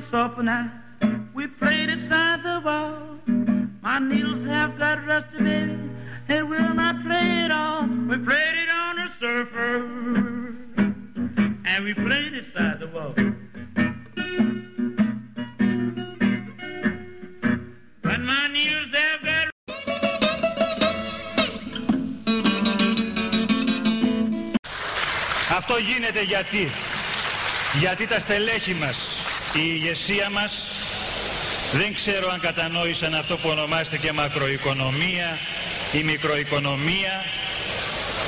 a sofa now. We played inside the wall. My needles have got rusty, baby, and we'll not play it on. We played it on the surfer, and we played inside the wall. But my needles have got Αυτό γίνεται γιατί. Γιατί τα στελέχη μας, η ηγεσία μας, δεν ξέρω αν κατανόησαν αυτό που ονομάζεται και μακροοικονομία ή μικροοικονομία.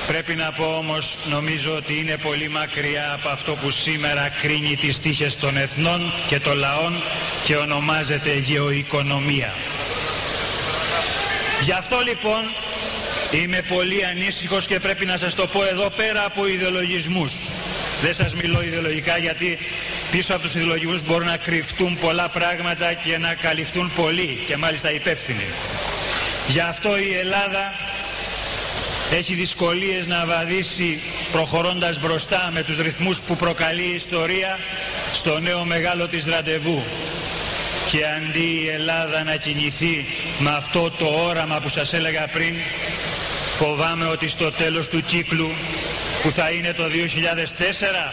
Πρέπει να πω όμως, νομίζω ότι είναι πολύ μακριά από αυτό που σήμερα κρίνει τις τύχες των εθνών και των λαών και ονομάζεται γεωοικονομία. Γι' αυτό λοιπόν Είμαι πολύ ανήσυχος και πρέπει να σας το πω εδώ πέρα από ιδεολογισμούς. Δεν σας μιλώ ιδεολογικά γιατί πίσω από τους ιδεολογισμούς μπορούν να κρυφτούν πολλά πράγματα και να καλυφθούν πολλοί και μάλιστα υπεύθυνοι. Γι' αυτό η Ελλάδα έχει δυσκολίες να βαδίσει προχωρώντας μπροστά με τους ρυθμούς που προκαλεί η ιστορία στο νέο μεγάλο της ραντεβού. Και αντί η Ελλάδα να κινηθεί με αυτό το όραμα που σας έλεγα πριν, Φοβάμαι ότι στο τέλος του κύκλου που θα είναι το 2004,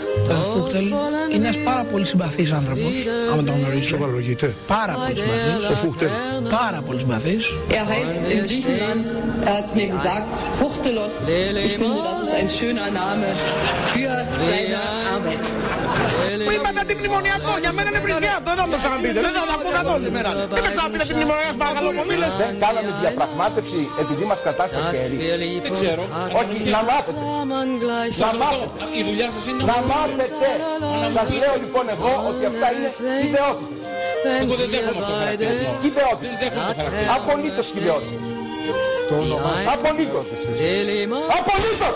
Ο Φούχτελ είναι ένας πάρα πολύ συμπαθής άνθρωπος, άμα τον γνωρίζω. Σοβαρολογείται. Πάρα πολύ συμπαθής. Ο Φούχτελ. Πάρα πολύ συμπαθής. Er heißt in Griechenland, er hat mir gesagt, Fuchtelos. Ich finde, das ist ein schöner Name für seine Arbeit. Που είπατε την μνημονιακό, για μένα είναι βρισιά. Το εδώ μου το ξαναπείτε. Δεν θα τα πω καθόλου σήμερα. Δεν με ξαναπείτε την μνημονιακός, παρακαλώ που μίλες. Δεν κάναμε διαπραγμάτευση επειδή μας κατάστασε χέρι. Δεν ξέρω. Όχι, να μάθετε. Να μάθετε. Η δουλειά σας είναι Να μάθετε. Σας λέω λοιπόν εγώ ότι αυτά είναι ιδεότητες. Εγώ δεν δέχομαι αυτό το χαρακτηρισμό. Δεν Ιδεότητες. δέχομαι το χαρακτηρισμό. Απολύτως ιδεότητες. Απολύτως. Απολύτως.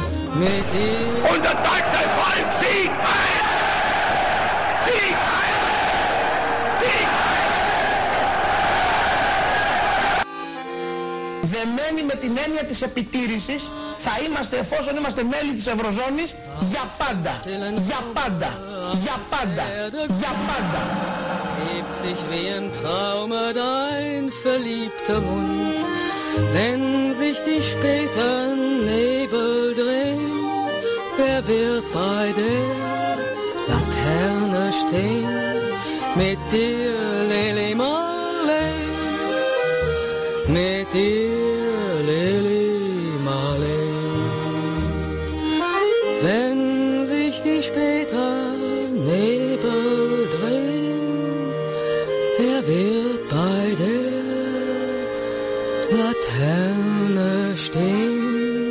Und das deutsche Volk siegt heil! Siegt heil! Siegt Δεμένοι με την έννοια της επιτήρησης θα είμαστε εφόσον είμαστε μέλη της Ευρωζώνης για πάντα. Για πάντα. Για πάντα. Για πάντα. hebt sich wie im Traume dein verliebter Mund, wenn sich die späten Nebel drehen, wer wird bei der Laterne stehen, mit dir Lili Marley, mit dir Lili Marley. Wenn sich die späten Nebel drehen, Wer wird bei der Laterne stehen?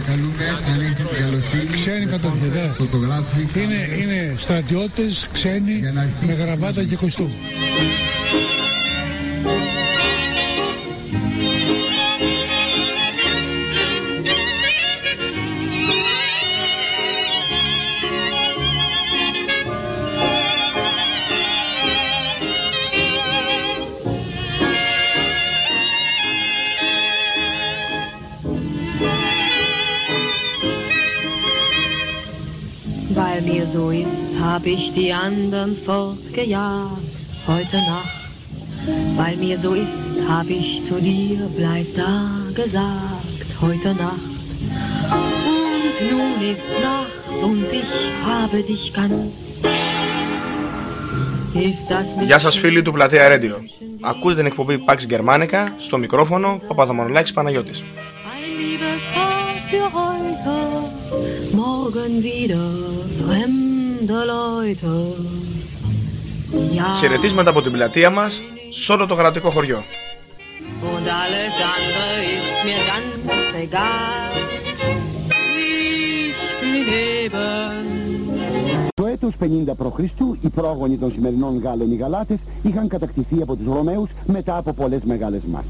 ξένοι με γραβάτα και κοστούμι. Die anderen fortgejagt heute Nacht. Weil mir so ist, hab ich zu dir, bleib da gesagt heute Nacht. Und nun ist Nacht und ich habe dich ganz. Ist das nicht Γεια σας φίλοι του Πλατεία Radio. Ακούτε την εκπομπή Pax Germanica στο μικρόφωνο Παπαδομονολάκης Παναγιώτης. ein liebes Wort für heute? Morgen wieder fremde Leute. Ja, Χαιρετίσματα από την πλατεία μας σε όλο το γαλατικό χωριό. und alles andere ist mir ganz egal. Ich bin eben Το έτος 50 π.Χ. οι πρόγονοι των σημερινών Γάλλων οι Γαλάτες είχαν κατακτηθεί από τους Ρωμαίους μετά από πολλές μεγάλες μάχες.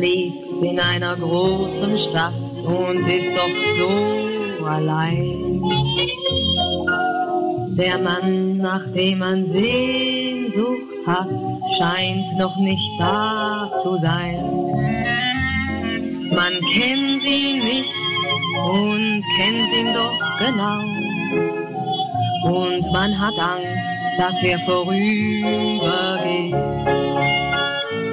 Lebt in einer großen Stadt und ist doch so allein. Der Mann, nach dem man Sehnsucht hat, scheint noch nicht da zu sein. Man kennt ihn nicht und kennt ihn doch genau. Und man hat Angst, dass er vorübergeht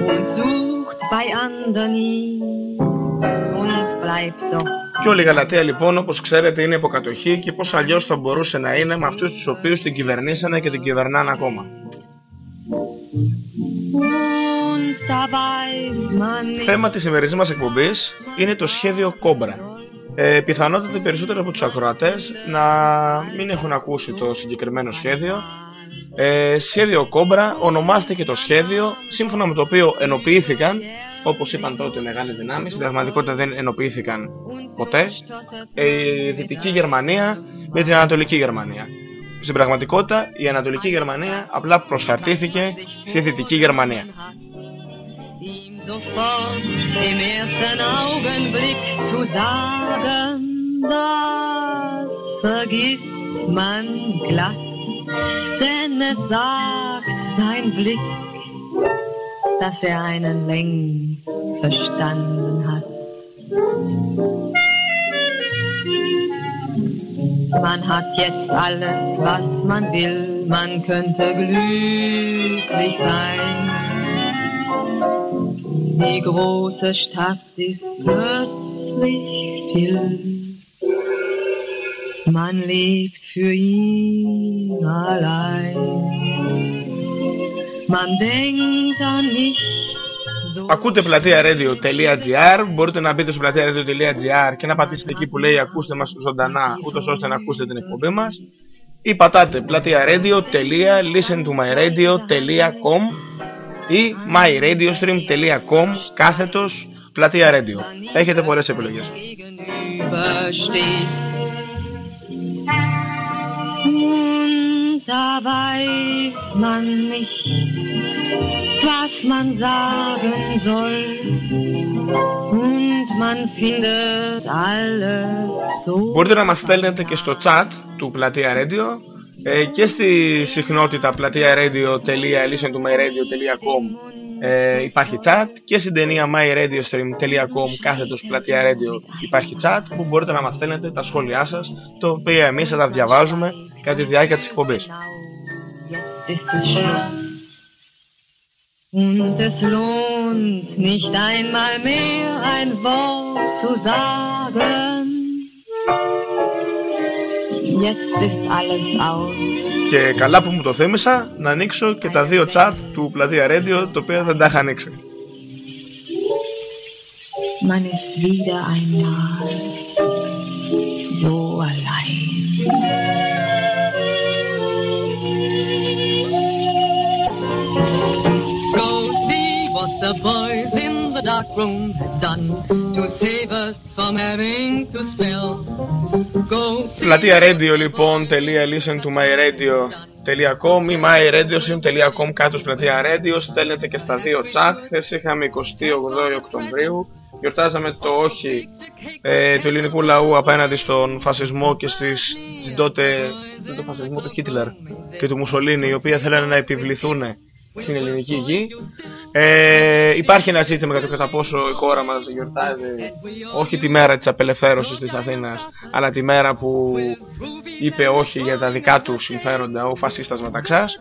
und sucht bei anderen ihn und bleibt doch Και όλη η Γαλατεία λοιπόν όπως ξέρετε είναι υποκατοχή και πώς αλλιώς θα μπορούσε να είναι με αυτούς τους οποίους την κυβερνήσανε και την κυβερνάνε ακόμα. und da weiß man nicht. Θέμα της σημερινής μας εκπομπής είναι το σχέδιο Κόμπρα. Ε, πιθανότατα οι περισσότεροι από τους ακροατές να μην έχουν ακούσει το συγκεκριμένο σχέδιο. Ε, σχέδιο Κόμπρα ονομάστηκε το σχέδιο σύμφωνα με το οποίο ενοποιήθηκαν, όπως είπαν τότε οι μεγάλες δυνάμεις, στην πραγματικότητα δεν ενοποιήθηκαν ποτέ, ε, η Δυτική Γερμανία με την Ανατολική Γερμανία. Στην πραγματικότητα η Ανατολική Γερμανία απλά προσαρτήθηκε στη Δυτική Γερμανία. ihm sofort im ersten Augenblick zu sagen, das vergisst man glatt, denn es sagt sein Blick, dass er einen längst verstanden hat. Man hat jetzt alles, was man will, man könnte glücklich sein. Die große Stadt ist plötzlich still. Man lebt für ihn. Man denkt an mich. Ακούτε πλατεία radio.gr, μπορείτε να μπείτε στο πλατεία radio.gr και να πατήσετε εκεί που λέει ακούστε μας ζωντανά, ούτως ώστε να ακούσετε την εκπομπή μας. Ή πατάτε πλατεία radio.listentomyradio.com ή myradiostream.com κάθετος πλατεία radio. Έχετε πολλές επιλογές. gegenübersteht. Und da weiß man nicht, was man sagen soll und man findet alles so. Μπορείτε να μας στέλνετε και στο chat του Πλατεία Radio ε, και στη συχνότητα πλατεία radio.listentomyradio.com ε, υπάρχει chat και στην ταινία myradiostream.com κάθετος πλατεία radio υπάρχει chat που μπορείτε να μας στέλνετε τα σχόλιά σας το οποίο εμείς θα τα διαβάζουμε κατά τη διάρκεια της εκπομπής. Und es lohnt nicht einmal mehr ein Wort zu sagen. Jetzt ist alles aus. Και καλά που μου το θέμησα να ανοίξω και τα δύο chat του Πλατεία Radio, το οποίο δεν τα είχα ανοίξει. Man ist wieder einmal so allein. The boys in the dark room have done to save us from having to spell. Go see Πλατεία Radio λοιπόν .listen to my radio.com ή myradiosyn.com κάτω πλατεία radio στέλνετε και στα δύο chat. χθες είχαμε 28 Οκτωβρίου. γιορτάζαμε το όχι ε, του ελληνικού λαού απέναντι στον φασισμό και στις, στην τότε δεν το φασισμό του Χίτλερ και του Μουσολίνη οι οποίοι θέλανε να επιβληθούν στην ελληνική γη. Ε, υπάρχει ένα ζήτημα για το κατά πόσο η χώρα μας γιορτάζει όχι τη μέρα της απελευθέρωσης της Αθήνας αλλά τη μέρα που είπε όχι για τα δικά του συμφέροντα ο φασίστας Μεταξάς.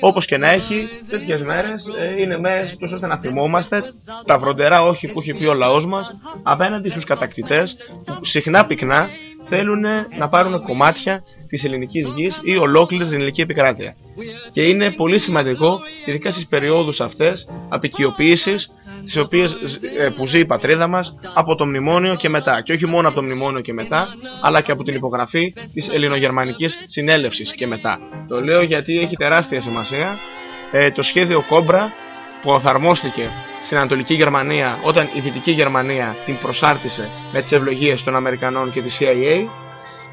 Όπως και να έχει, τέτοιες μέρες ε, είναι μέρες τους ώστε να θυμόμαστε τα βροντερά όχι που έχει πει ο λαός μας απέναντι στους κατακτητές που συχνά πυκνά θέλουν να πάρουν κομμάτια της ελληνικής γης ή ολόκληρη την ελληνική επικράτεια. Και είναι πολύ σημαντικό, ειδικά στις περιόδους αυτές, απεικιοποίησης, τις οποίες, ε, που ζει η πατρίδα μας από το μνημόνιο και μετά. Και όχι μόνο από το μνημόνιο και μετά, αλλά και από την υπογραφή της ελληνογερμανικής συνέλευσης και μετά. Το λέω γιατί έχει τεράστια σημασία. Ε, το σχέδιο Κόμπρα που εφαρμόστηκε στην Ανατολική Γερμανία όταν η Δυτική Γερμανία την προσάρτησε με τις ευλογίες των Αμερικανών και της CIA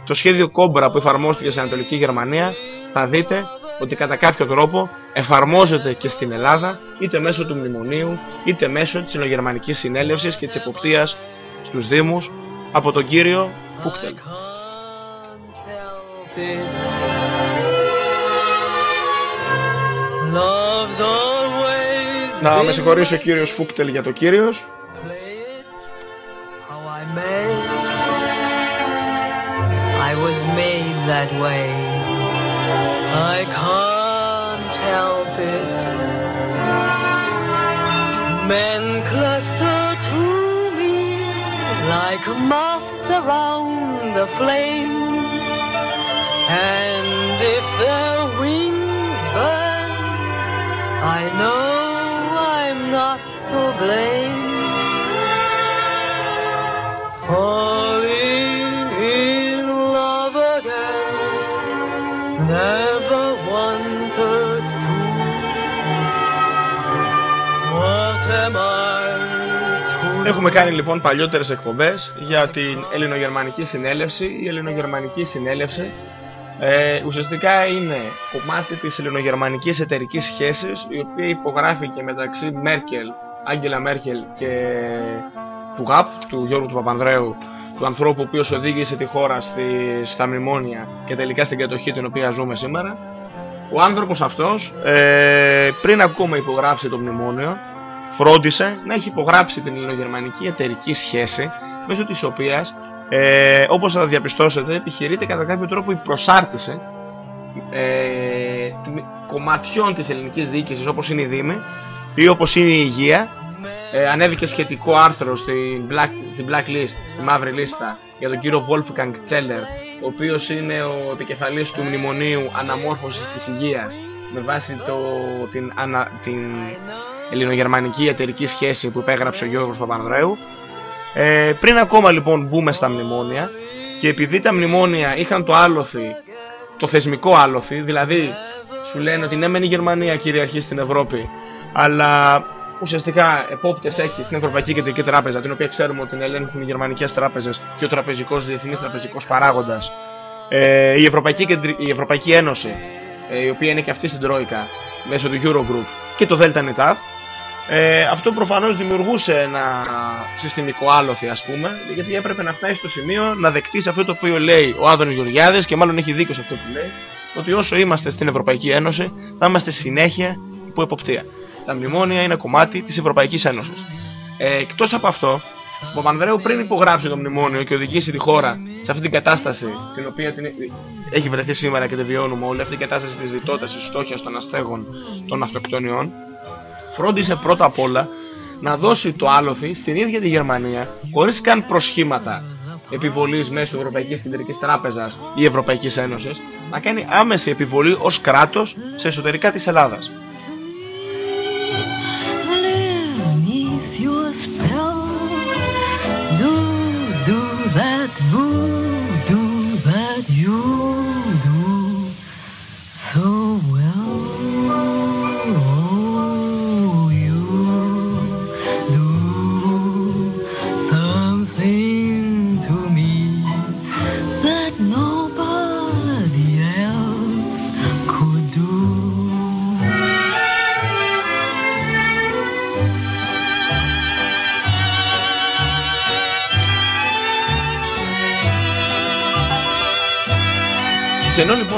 το σχέδιο Κόμπρα που εφαρμόστηκε στην Ανατολική Γερμανία θα δείτε ότι κατά κάποιο τρόπο εφαρμόζεται και στην Ελλάδα είτε μέσω του μνημονίου είτε μέσω της Ελληνογερμανικής Συνέλευσης και της εποπτείας στους Δήμους από τον κύριο Φούκτελ. Love's always Να με συγχωρήσει ο κύριος Φούκτελ για το κύριος. how I made. I was made that way. I can't help it. Men cluster to me like moths around the flame. And if their wings burn, I know I'm not to blame. Falling in love again, never wanted to. What am I to Έχουμε κάνει λοιπόν παλιότερες εκπομπές για την Ελληνογερμανική Συνέλευση. Η Ελληνογερμανική Συνέλευση ε, ουσιαστικά είναι κομμάτι της Ελληνογερμανικής Εταιρικής Σχέσης η οποία υπογράφηκε μεταξύ Μέρκελ, Άγγελα Μέρκελ και του ΓΑΠ, του Γιώργου του Παπανδρέου του ανθρώπου ο οποίος οδήγησε τη χώρα στη, στα μνημόνια και τελικά στην κατοχή την οποία ζούμε σήμερα. Ο άνθρωπος αυτός ε, πριν ακόμα υπογράψει το μνημόνιο φρόντισε να έχει υπογράψει την ελληνογερμανική εταιρική σχέση μέσω της οποίας ε, όπως θα διαπιστώσετε επιχειρείται κατά κάποιο τρόπο η προσάρτηση ε, κομματιών της ελληνικής διοίκησης όπως είναι η Δήμη ή όπως είναι η Υγεία. Ε, ανέβηκε σχετικό άρθρο στην Black, στην Black List, στη μαύρη λίστα για τον κύριο Wolfgang Zeller ο οποίος είναι ο επικεφαλής του Μνημονίου Αναμόρφωσης της Υγείας με βάση το, την, ανα, την ελληνογερμανική εταιρική σχέση που υπέγραψε ο Γιώργος Παπανδρέου ε, πριν ακόμα λοιπόν μπούμε στα μνημόνια και επειδή τα μνημόνια είχαν το άλοθη, το θεσμικό άλοθη, δηλαδή σου λένε ότι ναι μεν η Γερμανία κυριαρχεί στην Ευρώπη, αλλά ουσιαστικά επόπτες έχει στην Ευρωπαϊκή Κεντρική Τράπεζα, την οποία ξέρουμε ότι την ελέγχουν οι γερμανικές τράπεζες και ο τραπεζικός διεθνής τραπεζικός παράγοντας. Ε, η, Ευρωπαϊκή, Κεντρι... η Ευρωπαϊκή Ένωση, ε, η οποία είναι και αυτή στην Τρόικα, μέσω του Eurogroup και το ΔΝΤ Ε, αυτό προφανώς δημιουργούσε ένα συστημικό άλοθη ας πούμε γιατί έπρεπε να φτάσει στο σημείο να δεκτείς αυτό το οποίο λέει ο Άδωνης Γεωργιάδης και μάλλον έχει δίκιο σε αυτό που λέει ότι όσο είμαστε στην Ευρωπαϊκή Ένωση θα είμαστε συνέχεια υπό εποπτεία. Τα μνημόνια είναι κομμάτι της Ευρωπαϊκής Ένωσης. Ε, εκτός από αυτό, ο Παπανδρέου πριν υπογράψει το μνημόνιο και οδηγήσει τη χώρα σε αυτή την κατάσταση την οποία την έχει βρεθεί σήμερα και τη βιώνουμε όλη αυτή την κατάσταση της λιτότητας, της στόχιας των αστέγων των αυτοκτονιών φρόντισε πρώτα απ' όλα να δώσει το άλοθη στην ίδια τη Γερμανία χωρίς καν προσχήματα επιβολής μέσω Ευρωπαϊκής Κεντρικής Τράπεζας ή Ευρωπαϊκής Ένωσης να κάνει άμεση επιβολή ως κράτος σε εσωτερικά της Ελλάδας. Και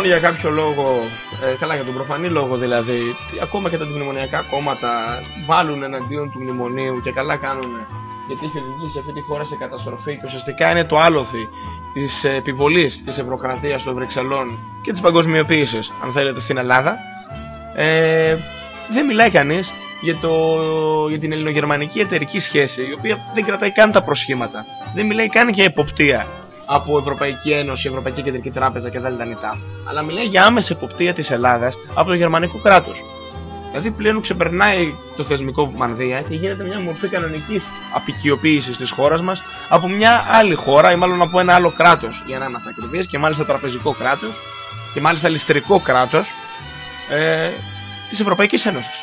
ενώ λοιπόν για κάποιο λόγο, ε, καλά για τον προφανή λόγο δηλαδή, ακόμα και τα αντιμνημονιακά κόμματα βάλουν εναντίον του μνημονίου και καλά κάνουν γιατί έχει οδηγήσει αυτή τη χώρα σε καταστροφή και ουσιαστικά είναι το άλοθη της επιβολής της ευρωκρατία των Βρυξελών και της παγκοσμιοποίησης, αν θέλετε, στην Ελλάδα. Ε, δεν μιλάει κανείς για, το, για την ελληνογερμανική εταιρική σχέση, η οποία δεν κρατάει καν τα προσχήματα. Δεν μιλάει καν για εποπτεία από Ευρωπαϊκή Ένωση, Ευρωπαϊκή Κεντρική Τράπεζα και ΔΝΤ. Αλλά μιλάει για άμεση εποπτεία της Ελλάδας από το γερμανικό κράτος. Δηλαδή πλέον ξεπερνάει το θεσμικό μανδύα και γίνεται μια μορφή κανονικής απεικιοποίηση της χώρας μας από μια άλλη χώρα ή μάλλον από ένα άλλο κράτος, για να είμαστε ακριβείς, και μάλιστα τραπεζικό κράτος και μάλιστα ληστρικό κράτος ε, της Ευρωπαϊκής Ένωσης.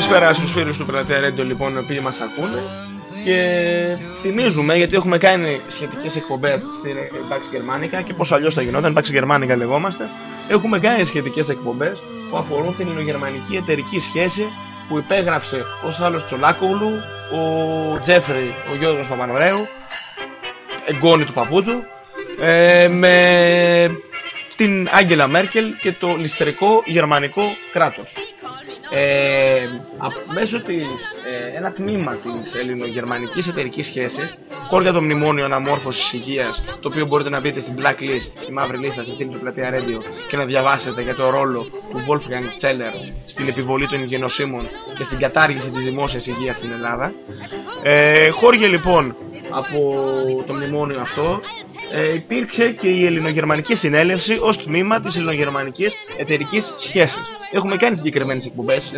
Καλησπέρα στους φίλους του Πλατεία Ρέντο λοιπόν οι οποίοι μας ακούνε. Και θυμίζουμε γιατί έχουμε κάνει σχετικές εκπομπές στην Pax Germanica και πως αλλιώς θα γινόταν, Pax Germanica λεγόμαστε. Έχουμε κάνει σχετικές εκπομπές που αφορούν την ελληνογερμανική εταιρική σχέση που υπέγραψε ο Σάλλος Τσολάκογλου, ο Τζέφρι, ο Γιώργος Παπανορέου εγγόνι του παππού του ε, με την Άγγελα Μέρκελ και το ληστρικό γερμανικό κράτος. Ε, μέσω της, ε, ένα τμήμα της ελληνογερμανικής εταιρικής σχέσης χώρια το μνημόνιο αναμόρφωσης υγείας το οποίο μπορείτε να μπείτε στην blacklist, στη μαύρη λίστα στη φίλη του πλατεία Radio και να διαβάσετε για το ρόλο του Wolfgang Zeller στην επιβολή των γενοσύμων και στην κατάργηση της δημόσιας υγείας στην Ελλάδα ε, χώρια λοιπόν από το μνημόνιο αυτό ε, υπήρξε και η ελληνογερμανική συνέλευση ως τμήμα της ελληνογερμανικής εταιρικής σχέσης. Έχουμε κάνει συγκεκριμένες εκπομπές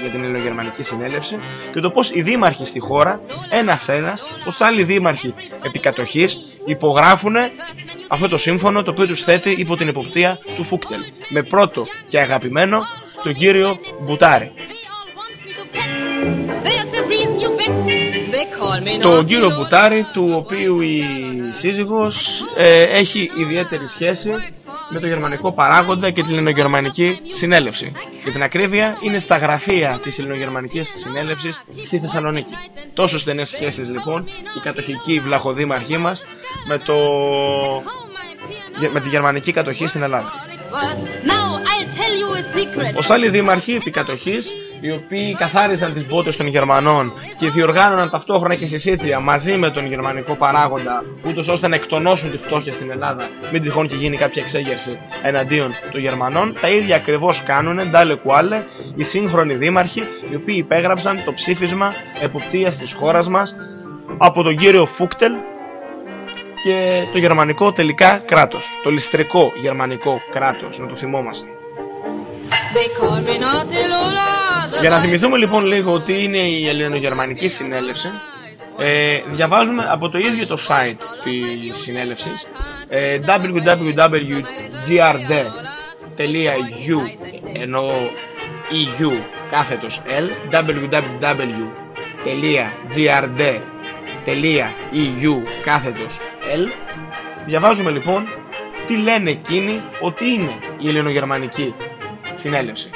για την ελληνογερμανική συνέλευση και το πώς οι δήμαρχοι στη χώρα, ένας-ένας, πως άλλοι δήμαρχοι επικατοχής υπογράφουν αυτό το σύμφωνο το οποίο τους θέτει υπό την εποπτεία του Φούκτελ. Με πρώτο και αγαπημένο τον κύριο Μπουτάρη. Το κύριο Μπουτάρη, του οποίου η σύζυγος ε, έχει ιδιαίτερη σχέση με το γερμανικό παράγοντα και την ελληνογερμανική συνέλευση. Για την ακρίβεια, είναι στα γραφεία της ελληνογερμανικής συνέλευσης στη Θεσσαλονίκη. Τόσο στενές σχέσεις λοιπόν η κατοχική βλαχοδήμαρχή μας με, το... με τη γερμανική κατοχή στην Ελλάδα. Ως άλλοι δήμαρχοι επικατοχής οι οποίοι καθάρισαν τις μπότες των Γερμανών και διοργάνωναν ταυτόχρονα και συσίτια μαζί με τον γερμανικό παράγοντα, ούτως ώστε να εκτονώσουν τη φτώχεια στην Ελλάδα, μην τυχόν και γίνει κάποια εξέγερση εναντίον των Γερμανών. Τα ίδια ακριβώς κάνουν, ντάλε κουάλε, οι σύγχρονοι δήμαρχοι, οι οποίοι υπέγραψαν το ψήφισμα εποπτείας της χώρας μας από τον κύριο Φούκτελ και το γερμανικό τελικά κράτος, το ληστρικό γερμανικό κράτος, να το θυμόμαστε. Για να θυμηθούμε λοιπόν λίγο ότι είναι η Ελληνογερμανική Συνέλευση, Ε, διαβάζουμε από το ίδιο το site της συνέλευσης ε, www.grd.eu ενώ EU κάθετος L www.grd.eu κάθετος L Διαβάζουμε λοιπόν τι λένε εκείνοι ότι είναι η ελληνογερμανική συνέλευση.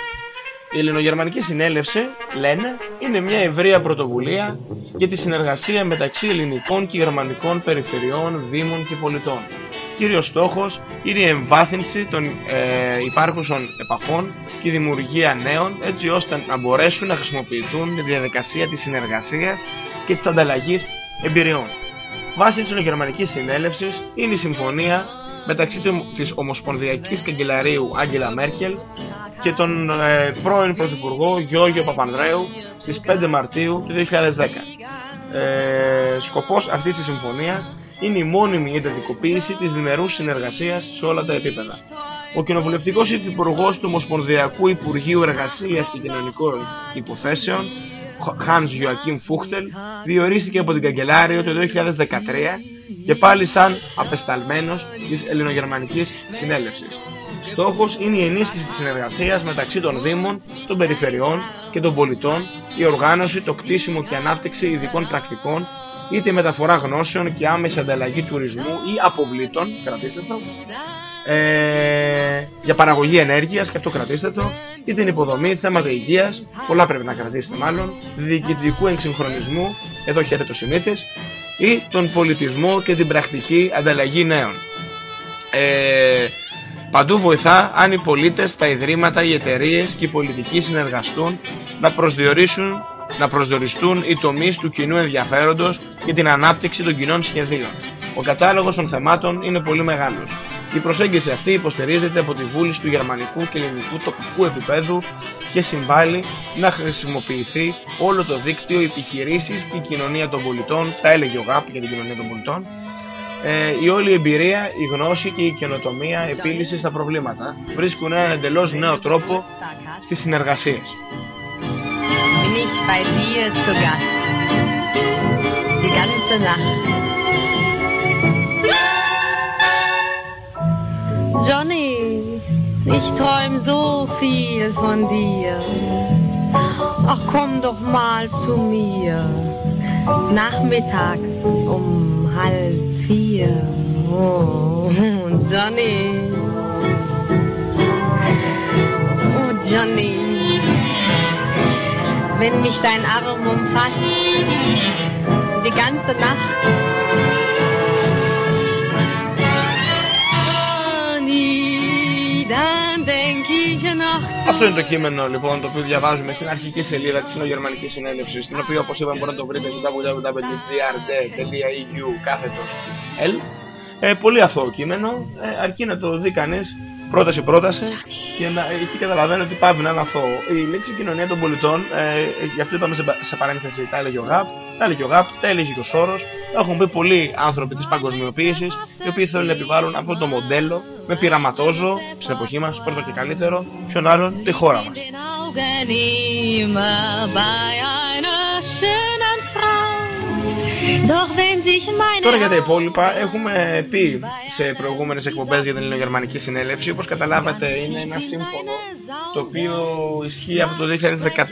Η Ελληνογερμανική Συνέλευση, λένε, είναι μια ευρεία πρωτοβουλία για τη συνεργασία μεταξύ ελληνικών και γερμανικών περιφερειών, δήμων και πολιτών. Κύριος στόχος είναι η εμβάθυνση των ε, υπάρχουσων επαφών και η δημιουργία νέων έτσι ώστε να μπορέσουν να χρησιμοποιηθούν τη διαδικασία της συνεργασίας και της ανταλλαγής εμπειριών. Βάση της Ελληνογερμανικής Συνέλευσης είναι η συμφωνία μεταξύ της Ομοσπονδιακής Καγκελαρίου Άγγελα Μέρκελ και τον ε, πρώην Πρωθυπουργό Γιώργιο Παπανδρέου στις 5 Μαρτίου του 2010. Ε, σκοπός αυτής της συμφωνίας είναι η μόνιμη εντατικοποίηση της διμερούς συνεργασίας σε όλα τα επίπεδα. Ο κοινοβουλευτικός υφυπουργός του Ομοσπονδιακού Υπουργείου Εργασίας και Κοινωνικών Υποθέσεων Hans Joachim Fuchtel διορίστηκε από την Καγκελάριο το 2013 και πάλι σαν απεσταλμένος της Ελληνογερμανικής Συνέλευσης. Στόχος είναι η ενίσχυση της συνεργασίας μεταξύ των Δήμων, των Περιφερειών και των πολιτών, η οργάνωση, το κτίσιμο και ανάπτυξη ειδικών πρακτικών, είτε μεταφορά γνώσεων και άμεση ανταλλαγή τουρισμού ή αποβλήτων, κρατήστε το, ε, για παραγωγή ενέργειας, και αυτό κρατήστε το, ή την υποδομή, θέματα υγείας, πολλά πρέπει να κρατήσετε μάλλον, διοικητικού εξυγχρονισμού, εδώ χαίρεται το Σιμίτης, ή τον πολιτισμό και την πρακτική ανταλλαγή νέων. Ε, παντού βοηθά αν οι πολίτες, τα ιδρύματα, οι εταιρείες και οι πολιτικοί συνεργαστούν να προσδιορίσουν να προσδιοριστούν οι τομείς του κοινού ενδιαφέροντος και την ανάπτυξη των κοινών σχεδίων. Ο κατάλογος των θεμάτων είναι πολύ μεγάλος. Η προσέγγιση αυτή υποστηρίζεται από τη βούληση του γερμανικού και ελληνικού τοπικού επίπεδου και συμβάλλει να χρησιμοποιηθεί όλο το δίκτυο επιχειρήσεις και η κοινωνία των πολιτών, τα έλεγε ο ΓΑΠ για την κοινωνία των πολιτών, ε, η όλη εμπειρία, η γνώση και η καινοτομία επίλυσης στα προβλήματα βρίσκουν έναν εντελώς νέο τρόπο bin ich bei dir zu Gast. Die ganze Nacht. Johnny, ich träum so viel von dir. Ach komm doch mal zu mir. Nachmittags um halb vier. Oh, Johnny. Oh, Johnny. Wenn mich dein Arm umfasst, die ganze Nacht. Αυτό είναι το κείμενο λοιπόν το οποίο διαβάζουμε στην αρχική σελίδα της Συνογερμανικής Συνέλευσης την οποία όπως είπαμε μπορείτε να το βρείτε στο www.grd.eu κάθετος L ε, Πολύ αθώο κείμενο, ε, αρκεί να το δει κανείς πρόταση πρόταση και να, εκεί καταλαβαίνω ότι πάβει να είναι αθώο. Η λέξη κοινωνία των πολιτών, ε, γι' αυτό είπαμε σε, σε παρένθεση, τα έλεγε ο ΓΑΠ, τα έλεγε ο ΓΑΠ, τα έλεγε και ο Σόρος, έχουν πει πολλοί άνθρωποι της παγκοσμιοποίησης, οι οποίοι θέλουν να επιβάλλουν αυτό το μοντέλο με πειραματόζω στην εποχή μας, πρώτο και καλύτερο, ποιον άλλον, τη χώρα μας. Τώρα για τα υπόλοιπα έχουμε πει σε προηγούμενες εκπομπές για την Ελληνογερμανική Συνέλευση. Όπως καταλάβατε είναι ένα σύμφωνο το οποίο ισχύει από το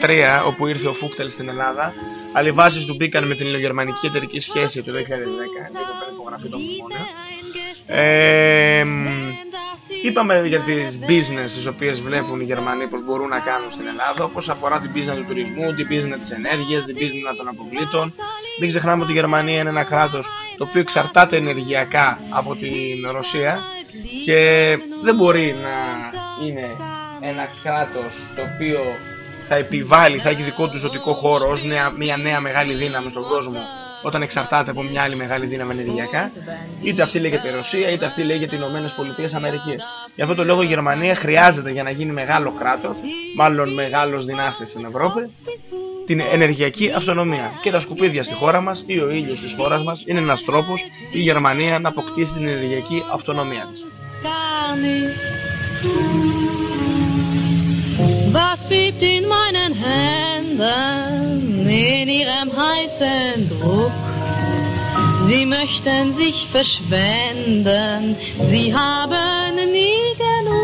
2013 όπου ήρθε ο Φούκτελ στην Ελλάδα. Αλλά οι βάσεις του μπήκαν με την Ελληνογερμανική εταιρική σχέση το 2010 λίγο πριν υπογραφή των μνημόνιων ε, είπαμε για τις business τις οποίες βλέπουν οι Γερμανοί πως μπορούν να κάνουν στην Ελλάδα όπως αφορά την business του τουρισμού, την business της ενέργειας, την business των αποβλήτων. Μην ξεχνάμε ότι η Γερμανία είναι ένα κράτος το οποίο εξαρτάται ενεργειακά από την Ρωσία και δεν μπορεί να είναι ένα κράτος το οποίο θα επιβάλλει, θα έχει δικό του ζωτικό χώρο ως μια νέα μεγάλη δύναμη στον κόσμο όταν εξαρτάται από μια άλλη μεγάλη δύναμη ενεργειακά, είτε αυτή λέγεται Ρωσία, είτε αυτή λέγεται Ηνωμένες Πολιτείες Αμερικής. Γι' αυτό το λόγο η Γερμανία χρειάζεται για να γίνει μεγάλο κράτος, μάλλον μεγάλος δυνάστης στην Ευρώπη, την ενεργειακή αυτονομία. Και τα σκουπίδια στη χώρα μας ή ο ήλιος της χώρας μας είναι ένας τρόπος η Γερμανία να αποκτήσει την ενεργειακή αυτονομία της. Was bebt in meinen Händen in ihrem heißen Druck? Sie möchten sich verschwenden, sie haben nie genug.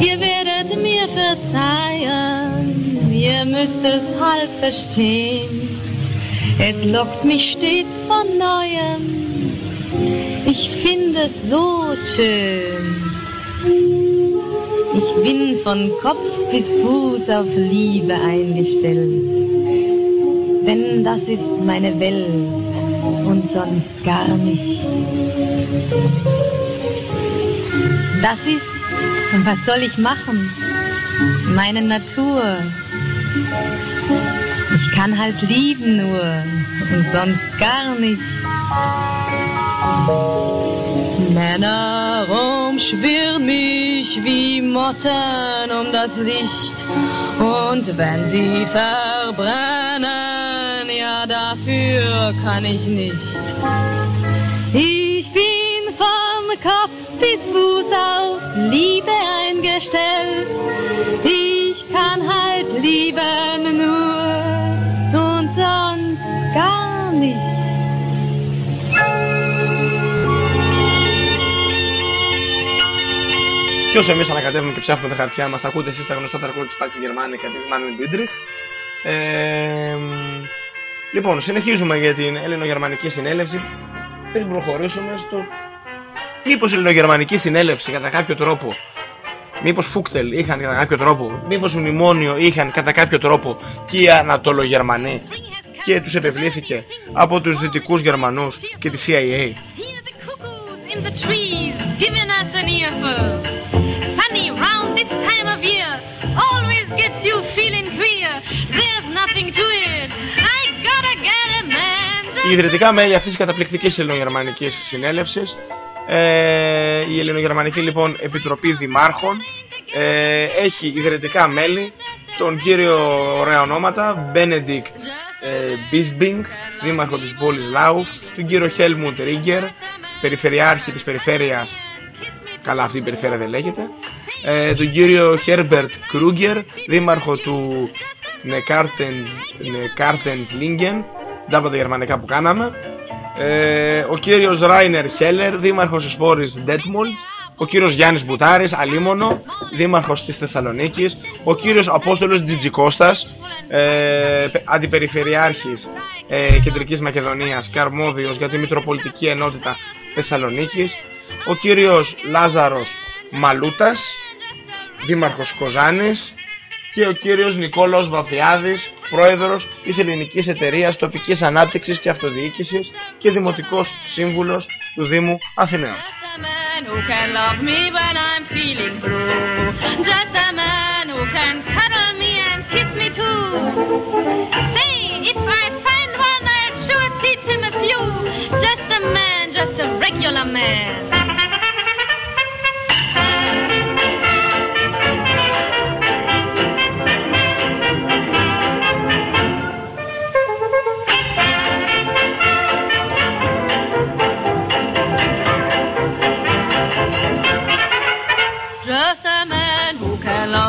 Ihr werdet mir verzeihen, ihr müsst es halb verstehen. Es lockt mich stets von neuem, ich finde es so schön. Ich bin von Kopf bis Fuß auf Liebe eingestellt, denn das ist meine Welt und sonst gar nicht. Das ist, was soll ich machen? Meine Natur. Ich kann halt lieben nur und sonst gar nicht. Männer umschwirren mich wie Motten um das Licht und wenn sie verbrennen, ja dafür kann ich nicht. Ich bin von Kopf bis Fuß auf Liebe eingestellt. Ich kann halt lieben nur und sonst gar nicht. Και όσο εμείς ανακατεύουμε και ψάχνουμε τα χαρτιά μας, ακούτε εσείς τα γνωστά τραγούδια της Πάξη Γερμανικά της Μάνεν Μπίντριχ. Ε, λοιπόν, συνεχίζουμε για την Ελληνογερμανική συνέλευση. Πριν προχωρήσουμε στο. Μήπως η Ελληνογερμανική συνέλευση κατά κάποιο τρόπο, μήπως Φούκτελ είχαν κατά κάποιο τρόπο, μήπως Μνημόνιο είχαν κατά κάποιο τρόπο και οι Ανατολογερμανοί και τους επευλήθηκε από τους Δυτικούς Γερμανούς και τη CIA. in the trees, giving us an earful. Funny, round this time of year, always gets you feeling queer. There's nothing to it. I gotta get a man. Οι ιδρυτικά μέλη αυτής της καταπληκτικής ελληνογερμανικής συνέλευσης. Ε, η Ελληνογερμανική λοιπόν Επιτροπή Δημάρχων ε, έχει ιδρυτικά μέλη τον κύριο ωραία ονόματα Benedict ε, Bisbing, δήμαρχο της πόλης Λάουφ, τον κύριο Helmut Ρίγκερ, περιφερειάρχη της περιφέρειας, καλά αυτή η περιφέρεια δεν λέγεται, ε, τον κύριο Herbert Kruger, δήμαρχο του Νεκάρτενς Lingen, δεν από τα γερμανικά που κάναμε, ε, ο κύριος Ράινερ Χέλερ, δήμαρχος της πόλης Detmold, ο κύριος Γιάννης Μπουτάρης, αλίμονο, δήμαρχος της Θεσσαλονίκης, ο κύριος Απόστολος Τζιτζικώστας, ε, αντιπεριφερειάρχης ε, Κεντρικής Μακεδονίας και αρμόδιος για τη Μητροπολιτική Ενότητα Θεσσαλονίκης, ο κύριος Λάζαρος Μαλούτας, δήμαρχος Κοζάνης και ο κύριος Νικόλαος Βαφιάδης, πρόεδρος της Ελληνικής Εταιρείας Τοπικής Ανάπτυξης και Αυτοδιοίκησης και Δημοτικός Σύμβουλος του Δήμου Αθηναίων. man who can love me when I'm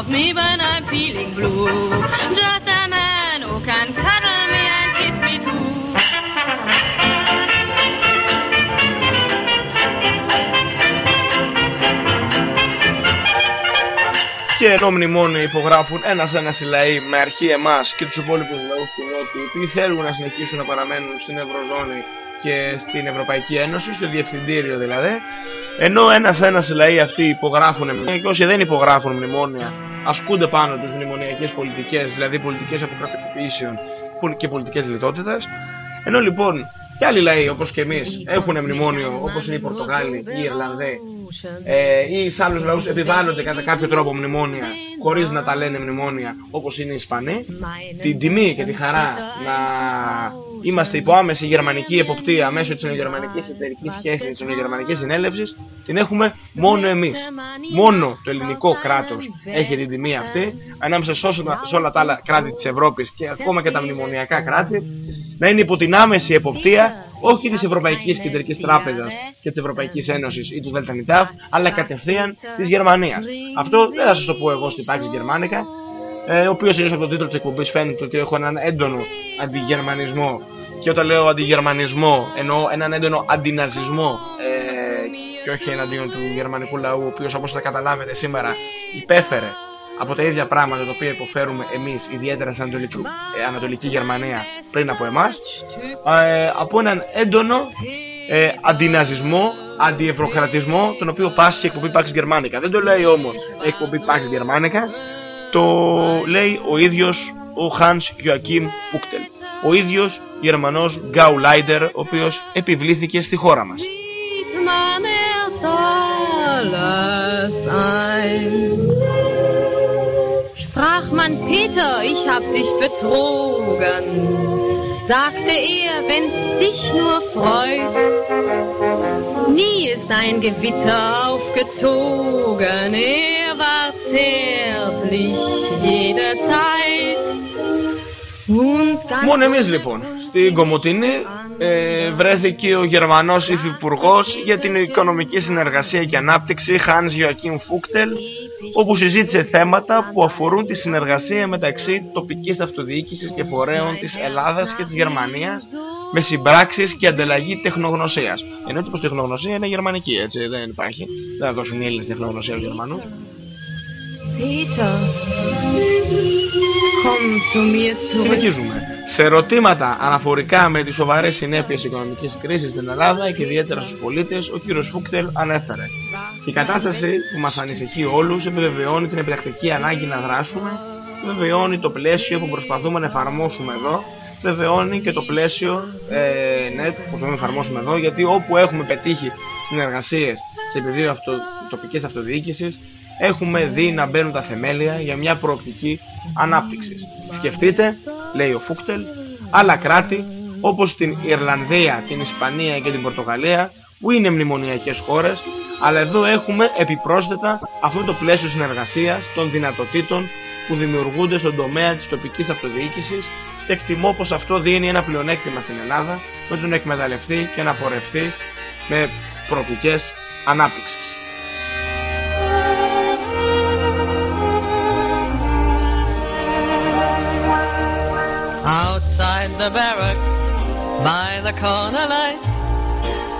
can love me when I'm feeling blue. Just a man who can cuddle me and kiss me too. Και ενώ μνημόνιο υπογράφουν ένας-ένας οι λαοί με αρχή εμάς και τους υπόλοιπους λαούς του Νότου, οι οποίοι θέλουν να συνεχίσουν να παραμένουν στην Ευρωζώνη και στην Ευρωπαϊκή Ένωση, στο Διευθυντήριο δηλαδή, ενώ ένας-ένας οι λαοί αυτοί υπογράφουν μνημόνια και όσοι δεν υπογράφουν μνημόνια ασκούνται πάνω τους μνημονιακές πολιτικές, δηλαδή πολιτικές αποκρατικοποιήσεων και πολιτικές λιτότητας, ενώ λοιπόν και άλλοι λαοί όπως και εμείς έχουν μνημόνιο όπως είναι οι Πορτογάλοι, οι Ιρλανδοί ε, ή σε άλλους λαούς επιβάλλονται κατά κάποιο τρόπο μνημόνια χωρίς να τα λένε μνημόνια όπως είναι οι Ισπανοί. Την τιμή και τη χαρά να είμαστε υπό άμεση γερμανική εποπτεία μέσω της γερμανικής εταιρικής σχέσης της γερμανικής συνέλευσης την έχουμε μόνο εμείς μόνο το ελληνικό κράτος έχει την τιμή αυτή ανάμεσα σε όλα, σε όλα τα άλλα κράτη της Ευρώπης και ακόμα και τα μνημονιακά κράτη να είναι υπό την άμεση εποπτεία όχι της Ευρωπαϊκής Κεντρικής Τράπεζας και της Ευρωπαϊκής Ένωσης ή του ΔΝΤ, αλλά κατευθείαν της Γερμανίας. Αυτό δεν θα σας το πω εγώ στην πάξη Γερμανικά, ε, ο οποίος ίσως από τον τίτλο της εκπομπής φαίνεται ότι έχω έναν έντονο αντιγερμανισμό Και όταν λέω αντιγερμανισμό, εννοώ έναν έντονο αντιναζισμό ε, και όχι εναντίον του γερμανικού λαού, ο οποίος όπως θα καταλάβετε σήμερα υπέφερε από τα ίδια πράγματα τα οποία υποφέρουμε εμείς, ιδιαίτερα στην Ανατολική, ε, Ανατολική Γερμανία πριν από εμάς, ε, από έναν έντονο ε, αντιναζισμό, αντιευρωκρατισμό, τον οποίο πάσχει η εκπομπή Pax Germanica. Δεν το λέει όμως η εκπομπή Pax Germanica, το λέει ο ίδιος ο Hans Joachim Puchtel. Ο ίδιος Γερμανός Gauleider, ο οποίος επιβλήθηκε στη χώρα μας. Sprach man Peter, ich hab dich betrogen, sagte er, wenn's dich nur freut. Nie ist ein Gewitter aufgezogen, er war zärtlich jederzeit. Μόνο εμείς λοιπόν στην Κομωτινή ε, βρέθηκε ο Γερμανός Υφυπουργός για την Οικονομική Συνεργασία και Ανάπτυξη Hans Joachim Fuchtel όπου συζήτησε θέματα που αφορούν τη συνεργασία μεταξύ τοπικής αυτοδιοίκησης και φορέων της Ελλάδας και της Γερμανίας με συμπράξεις και ανταλλαγή τεχνογνωσίας. Ενώ πως τεχνογνωσία είναι γερμανική, έτσι δεν υπάρχει. Δεν θα δώσουν οι Έλληνες τεχνογνωσία στους Γερμανούς. Συνεχίζουμε. Σε ερωτήματα αναφορικά με τις σοβαρές συνέπειες οικονομικής κρίσης στην Ελλάδα και ιδιαίτερα στους πολίτες, ο κύριος Φούκτελ ανέφερε. «Η κατάσταση που μας ανησυχεί όλους επιβεβαιώνει την επιτακτική ανάγκη να δράσουμε, επιβεβαιώνει το πλαίσιο που προσπαθούμε να εφαρμόσουμε εδώ, βεβαιώνει και το πλαίσιο ε, ναι, που προσπαθούμε να εφαρμόσουμε εδώ, γιατί όπου έχουμε πετύχει συνεργασίες σε επίπεδο αυτο, τοπικής αυτοδιοίκησης, έχουμε δει να μπαίνουν τα θεμέλια για μια προοπτική ανάπτυξης. Σκεφτείτε, λέει ο Φούκτελ, άλλα κράτη όπως την Ιρλανδία, την Ισπανία και την Πορτογαλία που είναι μνημονιακές χώρες αλλά εδώ έχουμε επιπρόσθετα αυτό το πλαίσιο συνεργασίας των δυνατοτήτων που δημιουργούνται στον τομέα της τοπικής αυτοδιοίκησης και εκτιμώ πως αυτό δίνει ένα πλεονέκτημα στην Ελλάδα με τον εκμεταλλευτεί και να πορευτεί με προοπτικές ανάπτυξης. Outside the barracks, by the corner light,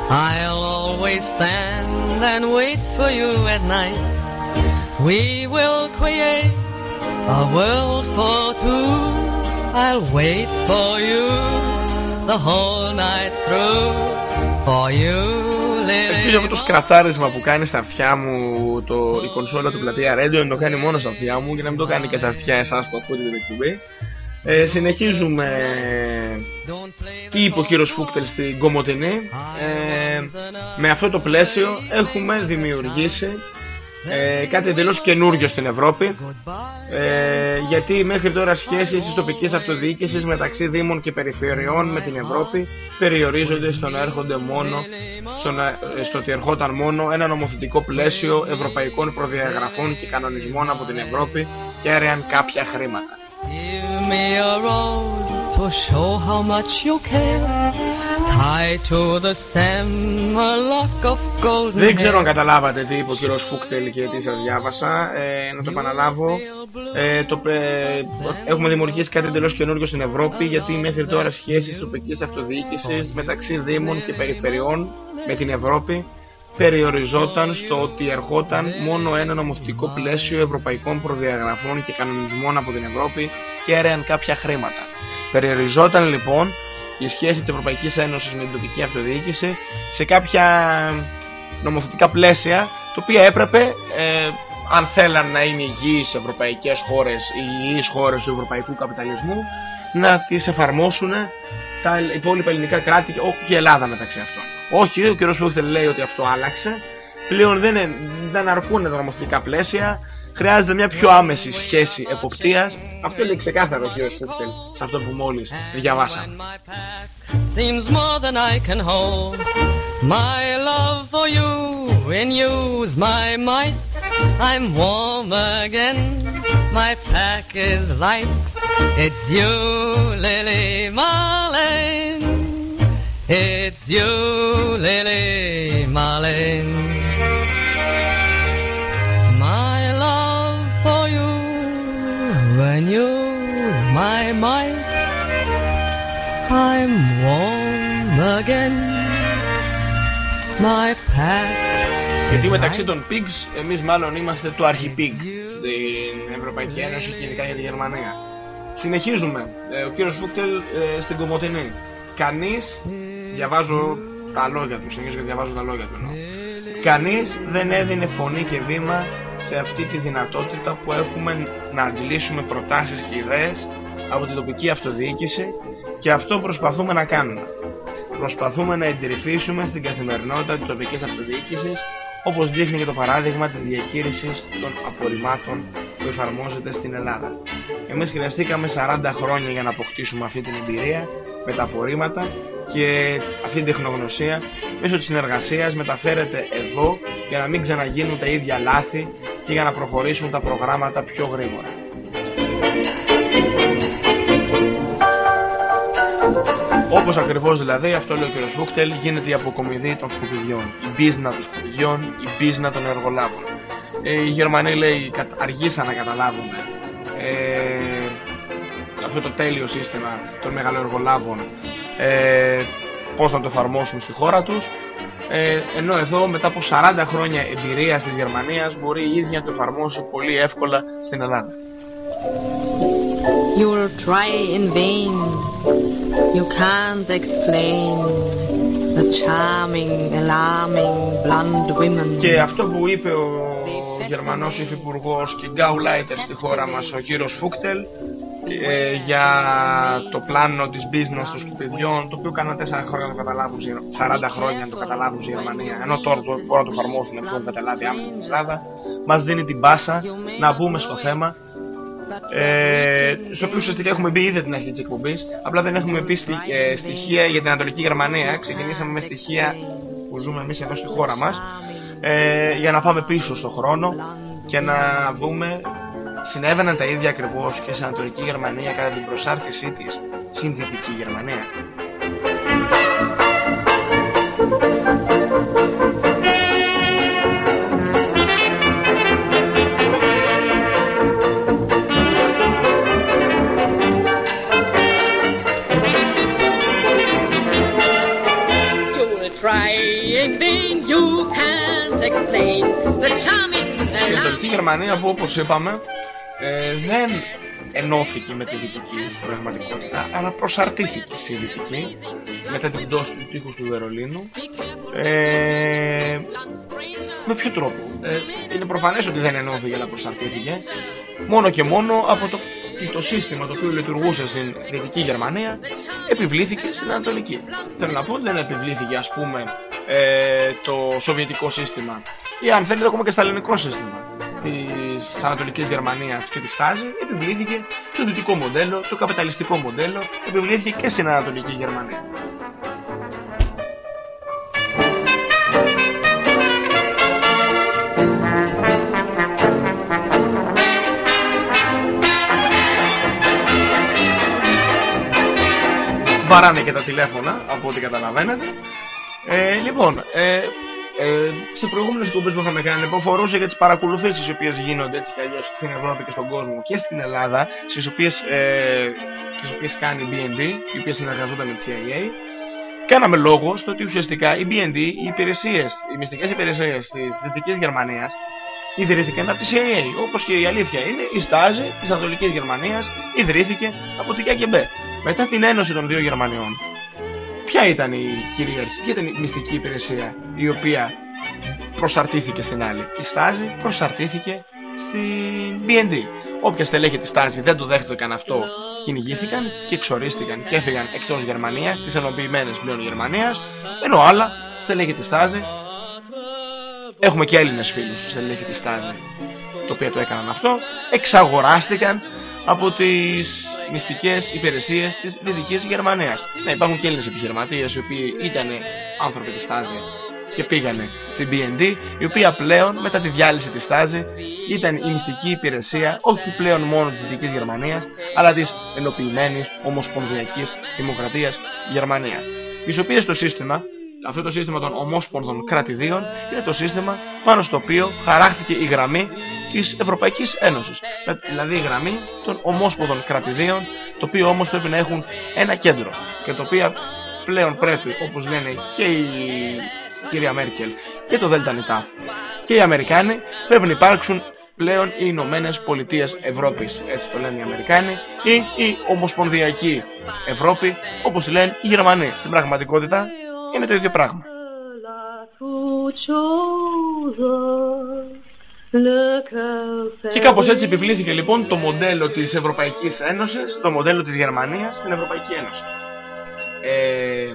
I'll always stand and wait for you at night. We will create a world for two. I'll wait for you the whole night through. For you, Ελπίζω από το σκρατσάρισμα που κάνει στα αυτιά μου το, η κονσόλα του πλατεία Radio να το κάνει μόνο στα αυτιά μου και να μην το κάνει και στα αυτιά εσάς που ακούτε την εκπομπή. Ε, συνεχίζουμε τι είπε ο κύριος Φούκτελ στην Κομωτινή; Ε, με αυτό το πλαίσιο έχουμε δημιουργήσει ε, κάτι εντελώς καινούργιο στην Ευρώπη ε, γιατί μέχρι τώρα σχέσεις της τοπικής αυτοδιοίκησης μεταξύ Δήμων και Περιφερειών με την Ευρώπη περιορίζονται στο να έρχονται μόνο στο, να, στο ότι ερχόταν μόνο ένα νομοθετικό πλαίσιο ευρωπαϊκών προδιαγραφών και κανονισμών από την Ευρώπη και έρεαν κάποια χρήματα. Give me a rose to show how much you care. Tie to the stem a lock of golden Δεν ξέρω αν καταλάβατε τι είπε ο κύριος Φούκτελ και τι σας διάβασα. Ε, να το επαναλάβω. Ε, το, ε, έχουμε δημιουργήσει κάτι εντελώς καινούργιο στην Ευρώπη γιατί μέχρι τώρα σχέσεις τοπικής αυτοδιοίκησης μεταξύ Δήμων και Περιφερειών με την Ευρώπη περιοριζόταν στο ότι ερχόταν μόνο ένα νομοθετικό πλαίσιο ευρωπαϊκών προδιαγραφών και κανονισμών από την Ευρώπη και έρεαν κάποια χρήματα. Περιοριζόταν λοιπόν η σχέση της Ευρωπαϊκής Ένωσης με την τοπική αυτοδιοίκηση σε κάποια νομοθετικά πλαίσια τα οποία έπρεπε ε, αν θέλαν να είναι υγιείς ευρωπαϊκές χώρες ή υγιείς χώρες του ευρωπαϊκού καπιταλισμού να τις εφαρμόσουν τα υπόλοιπα ελληνικά κράτη και η Ελλάδα μεταξύ αυτών. Όχι, ο κ. Φούχτελ λέει ότι αυτό άλλαξε. Πλέον δεν, δεν αρκούν τα νομοθετικά πλαίσια. Χρειάζεται μια πιο άμεση σχέση εποπτείας. Αυτό είναι ξεκάθαρο ο κ. Φούχτελ σε αυτό που μόλις διαβάσαμε. Seems more than I can hold. My love for you in you's my might. I'm warm again. My pack is light. It's you, Lily Marlene. It's you, Lily Marlene. My love for you when you's my might. I'm warm again. My pack Γιατί μεταξύ των pigs, εμείς μάλλον είμαστε το αρχιπig στην Ευρωπαϊκή Ένωση και ειδικά για τη Γερμανία. Συνεχίζουμε. Ε, ο κύριος Φούκτελ ε, στην Κομωτινή. Κανείς, διαβάζω τα λόγια του, συνεχίζω και διαβάζω τα λόγια του. Εννοώ. Κανείς δεν έδινε φωνή και βήμα σε αυτή τη δυνατότητα που έχουμε να αντιλήσουμε προτάσεις και ιδέες από την τοπική αυτοδιοίκηση και αυτό προσπαθούμε να κάνουμε. Προσπαθούμε να εντρυφήσουμε στην καθημερινότητα της τοπικής αυτοδιοίκησης όπως δείχνει και το παράδειγμα της διαχείρισης των απορριμμάτων που εφαρμόζεται στην Ελλάδα. Εμείς χρειαστήκαμε 40 χρόνια για να αποκτήσουμε αυτή την εμπειρία με τα απορρίμματα και αυτή την τεχνογνωσία μέσω της συνεργασίας μεταφέρεται εδώ για να μην ξαναγίνουν τα ίδια λάθη και για να προχωρήσουν τα προγράμματα πιο γρήγορα. Όπως ακριβώς δηλαδή, αυτό λέει ο κ. Φούκτελ, γίνεται η αποκομιδή των σκουπιδιών. Η μπίζνα των σκουπιδιών, η μπίζνα των εργολάβων. Ε, οι Γερμανοί λέει αργήσαν να καταλάβουν ε, αυτό το τέλειο σύστημα των μεγαλοεργολάβων ε, πώς να το εφαρμόσουν στη χώρα τους ε, ενώ εδώ μετά από 40 χρόνια εμπειρίας της Γερμανίας μπορεί η ίδια να το εφαρμόσει πολύ εύκολα στην Ελλάδα. You'll try in vain. You can't explain the charming, alarming, blonde women. Και αυτό που είπε ο Γερμανός Υφυπουργός και Gauleiter στη χώρα μας, ο κύριος Φούκτελ, ε, για το πλάνο της business των σκουπιδιών, το οποίο κάναν 4 χρόνια να το καταλάβουν, 40 χρόνια να το καταλάβουν στη Γερμανία, ενώ τώρα το μπορεί να το εφαρμόσουν αυτό το καταλάβει άμεσα στην Ελλάδα, μας δίνει την πάσα να μπούμε στο θέμα ε, στο οποίο ουσιαστικά έχουμε μπει ήδη την αρχή της εκπομπής. Απλά δεν έχουμε πει ε, στοιχεία για την Ανατολική Γερμανία. Ξεκινήσαμε με στοιχεία που ζούμε εμείς εδώ στη χώρα μας. Ε, για να πάμε πίσω στον χρόνο και να δούμε συνέβαιναν τα ίδια ακριβώς και στην Ανατολική Γερμανία κατά την προσάρτησή της στην Δυτική Γερμανία. Στην Ανατολική Γερμανία που όπως είπαμε ε, δεν ενώθηκε με τη δυτική στην πραγματικότητα, αλλά προσαρτήθηκε στη δυτική μετά την πτώση του τείχους του Βερολίνου. Ε, με ποιο τρόπο; Ε, είναι προφανές ότι δεν ενώθηκε, αλλά προσαρτήθηκε. Μόνο και μόνο από το, το σύστημα το οποίο λειτουργούσε στην Δυτική Γερμανία επιβλήθηκε στην Ανατολική. Θέλω να πω, δεν επιβλήθηκε ας πούμε ε, το Σοβιετικό σύστημα ή αν θέλετε ακόμα και στα ελληνικό σύστημα της Ανατολικής Γερμανίας και της Τάζη επιβλήθηκε το δυτικό μοντέλο, το καπιταλιστικό μοντέλο επιβλήθηκε και στην Ανατολική Γερμανία. Βαράνε και τα τηλέφωνα από ό,τι καταλαβαίνετε. Ε, λοιπόν, ε, ε, σε προηγούμενες κουμπέ που είχαμε κάνει που αφορούσε για τις παρακολουθήσεις οι οποίες γίνονται έτσι κι αλλιώς στην Ευρώπη και στον κόσμο και στην Ελλάδα, στις οποίες ε, οποίες κάνει η BND, οι οποίες συνεργαζόταν με τη CIA, κάναμε λόγο στο ότι ουσιαστικά η BND, οι υπηρεσίες, οι μυστικές υπηρεσίες της Δυτικής Γερμανίας, ιδρύθηκαν από τη CIA. Όπως και η αλήθεια είναι, η στάζη της Ανατολικής Γερμανίας ιδρύθηκε από την KGB. Μετά την ένωση των δύο Γερμανιών, ποια ήταν η κυρίαρχη, ποια ήταν η μυστική υπηρεσία η οποία προσαρτήθηκε στην άλλη. Η Στάζη προσαρτήθηκε στην BND. Όποια στελέχη της Στάζης δεν το δέχτηκαν αυτό, κυνηγήθηκαν και εξορίστηκαν και έφυγαν εκτός Γερμανίας, τις ενοποιημένες πλέον Γερμανίας, ενώ άλλα στελέχη της Στάζη έχουμε και Έλληνες φίλους στελέχη της Στάζης, το οποίο το έκαναν αυτό, εξαγοράστηκαν από τις μυστικές υπηρεσίες της Δυτικής Γερμανίας. Ναι, υπάρχουν και Έλληνες επιχειρηματίες οι οποίοι ήταν άνθρωποι της Στάζη και πήγανε στην BND, η οποία πλέον μετά τη διάλυση της Στάζη ήταν η μυστική υπηρεσία όχι πλέον μόνο της Δυτικής Γερμανίας, αλλά της ενοποιημένης ομοσπονδιακής δημοκρατίας Γερμανίας. Τις οποίες το σύστημα αυτό το σύστημα των ομόσπονδων κρατηδίων είναι το σύστημα πάνω στο οποίο χαράχτηκε η γραμμή της Ευρωπαϊκής Ένωσης. Δηλαδή η γραμμή των ομόσπονδων κρατηδίων το οποίο όμως πρέπει να έχουν ένα κέντρο και το οποίο πλέον πρέπει, όπως λένε και η κυρία Μέρκελ και το ΔΝΤ και οι Αμερικάνοι, πρέπει να υπάρξουν πλέον οι Ηνωμένες Πολιτείες Ευρώπης. Έτσι το λένε οι Αμερικάνοι, ή η Ομοσπονδιακή Ευρώπη, όπως λένε οι Γερμανοί. Στην πραγματικότητα είναι το ίδιο πράγμα. Και κάπως έτσι επιβλήθηκε λοιπόν το μοντέλο της Ευρωπαϊκής Ένωσης, το μοντέλο της Γερμανίας στην Ευρωπαϊκή Ένωση. Ε,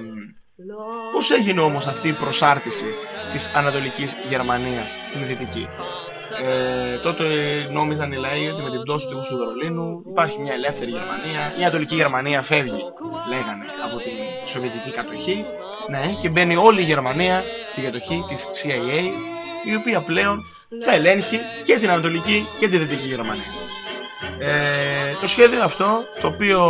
πώς έγινε όμως αυτή η προσάρτηση της Ανατολικής Γερμανίας στην Δυτική; Ε, τότε νόμιζαν οι λαοί ότι με την πτώση του του Βερολίνου υπάρχει μια ελεύθερη Γερμανία. Η Ανατολική Γερμανία φεύγει, λέγανε, από την Σοβιετική κατοχή. Ναι, και μπαίνει όλη η Γερμανία στη κατοχή της CIA, η οποία πλέον θα ελέγχει και την Ανατολική και τη Δυτική Γερμανία. Ε, το σχέδιο αυτό, το οποίο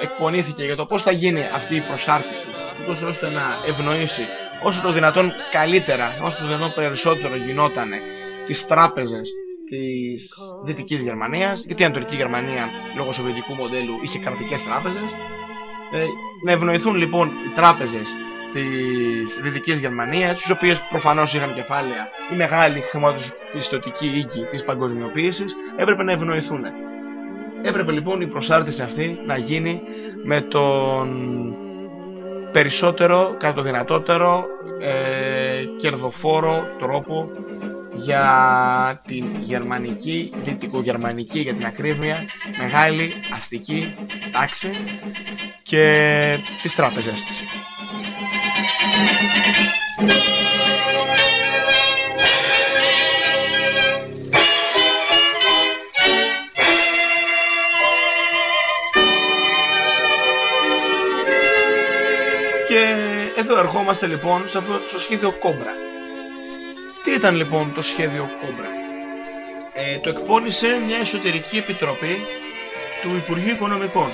εκπονήθηκε για το πώς θα γίνει αυτή η προσάρτηση, ούτως ώστε να ευνοήσει όσο το δυνατόν καλύτερα, όσο το δυνατόν περισσότερο γινότανε τις τράπεζες της Δυτικής Γερμανίας, γιατί η Ανατολική Γερμανία λόγω σοβιετικού μοντέλου είχε κρατικές τράπεζες. Ε, να ευνοηθούν λοιπόν οι τράπεζες της Δυτικής Γερμανίας, τις οποίες προφανώς είχαν κεφάλαια, η μεγάλη χρηματοπιστωτική οίκη της παγκοσμιοποίησης, έπρεπε να ευνοηθούν. Έπρεπε λοιπόν η προσάρτηση αυτή να γίνει με τον περισσότερο, κατά το δυνατότερο, ε, κερδοφόρο τρόπο για την γερμανική, δυτικογερμανική για την ακρίβεια, μεγάλη αστική τάξη και τις τράπεζες της. Και εδώ ερχόμαστε λοιπόν σε αυτό το σχέδιο κόμπρα. Τι ήταν λοιπόν το σχέδιο Κόμπρα. Ε, το εκπώνησε μια εσωτερική επιτροπή του Υπουργείου Οικονομικών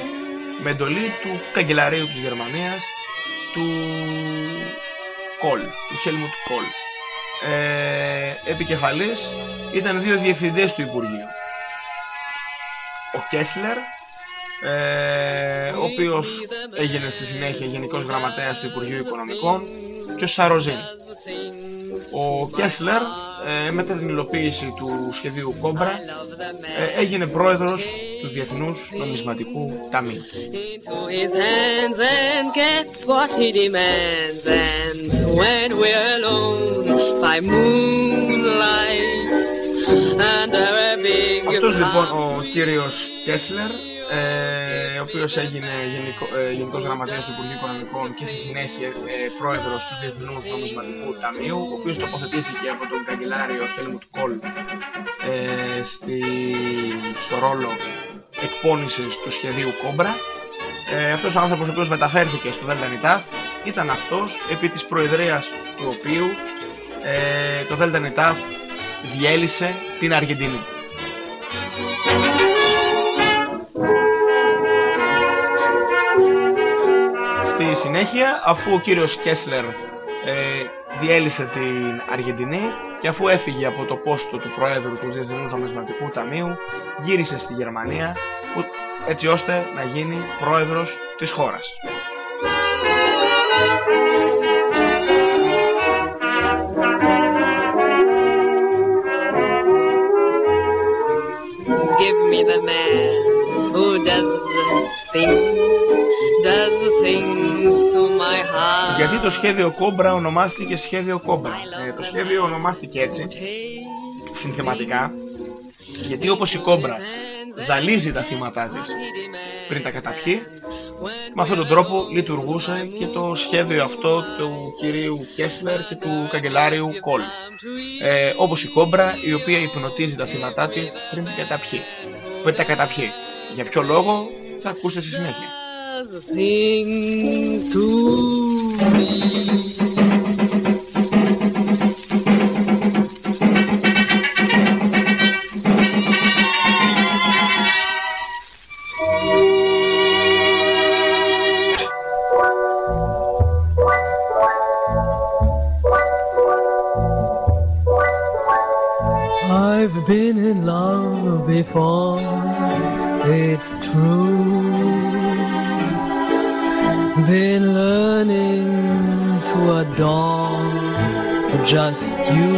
με εντολή του καγκελαρίου της Γερμανίας του Κολ, του Χέλμουτ Κολ. Ε, επικεφαλής ήταν δύο διευθυντές του Υπουργείου. Ο Κέσλερ, ε, ο οποίος έγινε στη συνέχεια Γενικός Γραμματέας του Υπουργείου Οικονομικών και ο Σαροζίν. Ο Κέσλερ ε, μετά την υλοποίηση του σχεδίου Κόμπρα ε, έγινε πρόεδρος του Διεθνούς Νομισματικού Ταμείου. Αυτός λοιπόν ο κύριος Κέσλερ ε, ο οποίος έγινε γενικό, ε, Γενικός Γραμματέας του Υπουργείου Οικονομικών και στη συνέχεια ε, πρόεδρος του Διεθνούς Νομισματικού Ταμείου, ο οποίος τοποθετήθηκε από τον καγκελάριο Χέλμουτ Κόλ ε, στη, στο ρόλο εκπόνησης του σχεδίου Κόμπρα. Ε, αυτός ο άνθρωπος ο οποίος μεταφέρθηκε στο ΔΝΤ ήταν αυτός επί της προεδρίας του οποίου ε, το ΔΝΤ διέλυσε την Αργεντινή. Συνέχεια, αφού ο κύριος Κέσλερ ε, διέλυσε την Αργεντινή και αφού έφυγε από το πόστο του Προέδρου του Διεθνούς Νομισματικού Ταμείου, γύρισε στη Γερμανία που, έτσι ώστε να γίνει πρόεδρος της χώρας. Give me the man who does the thing, Γιατί το σχέδιο Κόμπρα ονομάστηκε σχέδιο Κόμπρα. Ε, το σχέδιο ονομάστηκε έτσι, συνθεματικά, γιατί όπως η Κόμπρα ζαλίζει τα θύματά της πριν τα καταπιεί, με αυτόν τον τρόπο λειτουργούσε και το σχέδιο αυτό του κυρίου Κέσλερ και του καγκελάριου Κόλ. Ε, όπως η κόμπρα η οποία υπνοτίζει τα θύματά της πριν τα καταπιεί. Πριν τα καταπιεί. Για ποιο λόγο θα ακούσετε στη συνέχεια. I've been in love before, it's true. Been learning to adore just you.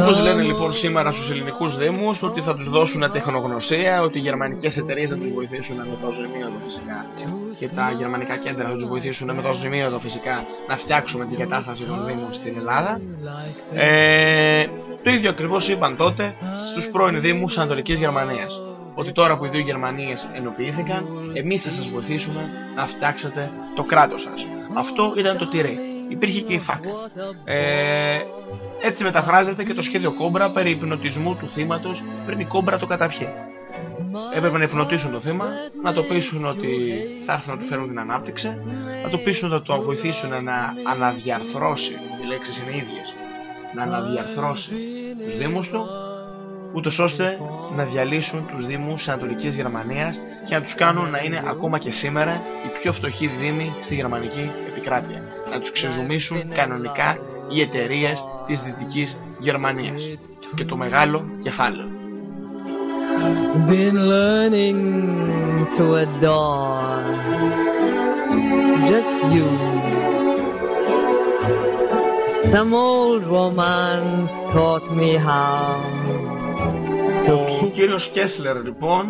Όπως λένε λοιπόν σήμερα στους ελληνικούς δήμους ότι θα τους δώσουν τεχνογνωσία, ότι οι γερμανικές εταιρείες θα τους βοηθήσουν με το ζημίωτο φυσικά και τα γερμανικά κέντρα θα τους βοηθήσουν με το ζημίωτο φυσικά να φτιάξουμε την κατάσταση των δήμων στην Ελλάδα. Ε, το ίδιο ακριβώς είπαν τότε στους πρώην δήμους Ανατολικής Γερμανίας. Ότι τώρα που οι δύο Γερμανίες ενοποιήθηκαν, εμείς θα σας βοηθήσουμε να φτιάξετε το κράτος σας. Αυτό ήταν το τυρί. Υπήρχε και η ΦΑΚ. Ε, έτσι μεταφράζεται και το σχέδιο κόμπρα περί υπνοτισμού του θύματος πριν η κόμπρα το καταπιεί. Έπρεπε να υπνοτήσουν το θύμα, να το πείσουν ότι θα έρθουν να του φέρουν την ανάπτυξη, να το πείσουν ότι το βοηθήσουν να αναδιαρθρώσει, οι λέξεις είναι ίδιες, να αναδιαρθρώσει τους δήμους του, ούτως ώστε να διαλύσουν τους δήμους της Ανατολικής Γερμανίας και να τους κάνουν να είναι ακόμα και σήμερα οι πιο φτωχοί δήμοι στη γερμανική επικράτεια. Να τους ξεζουμίσουν κανονικά οι εταιρείες της Δυτικής Γερμανίας και το μεγάλο κεφάλαιο. Been learning to adore just you. Some old romance taught me how Ο κύριος Κέσλερ λοιπόν,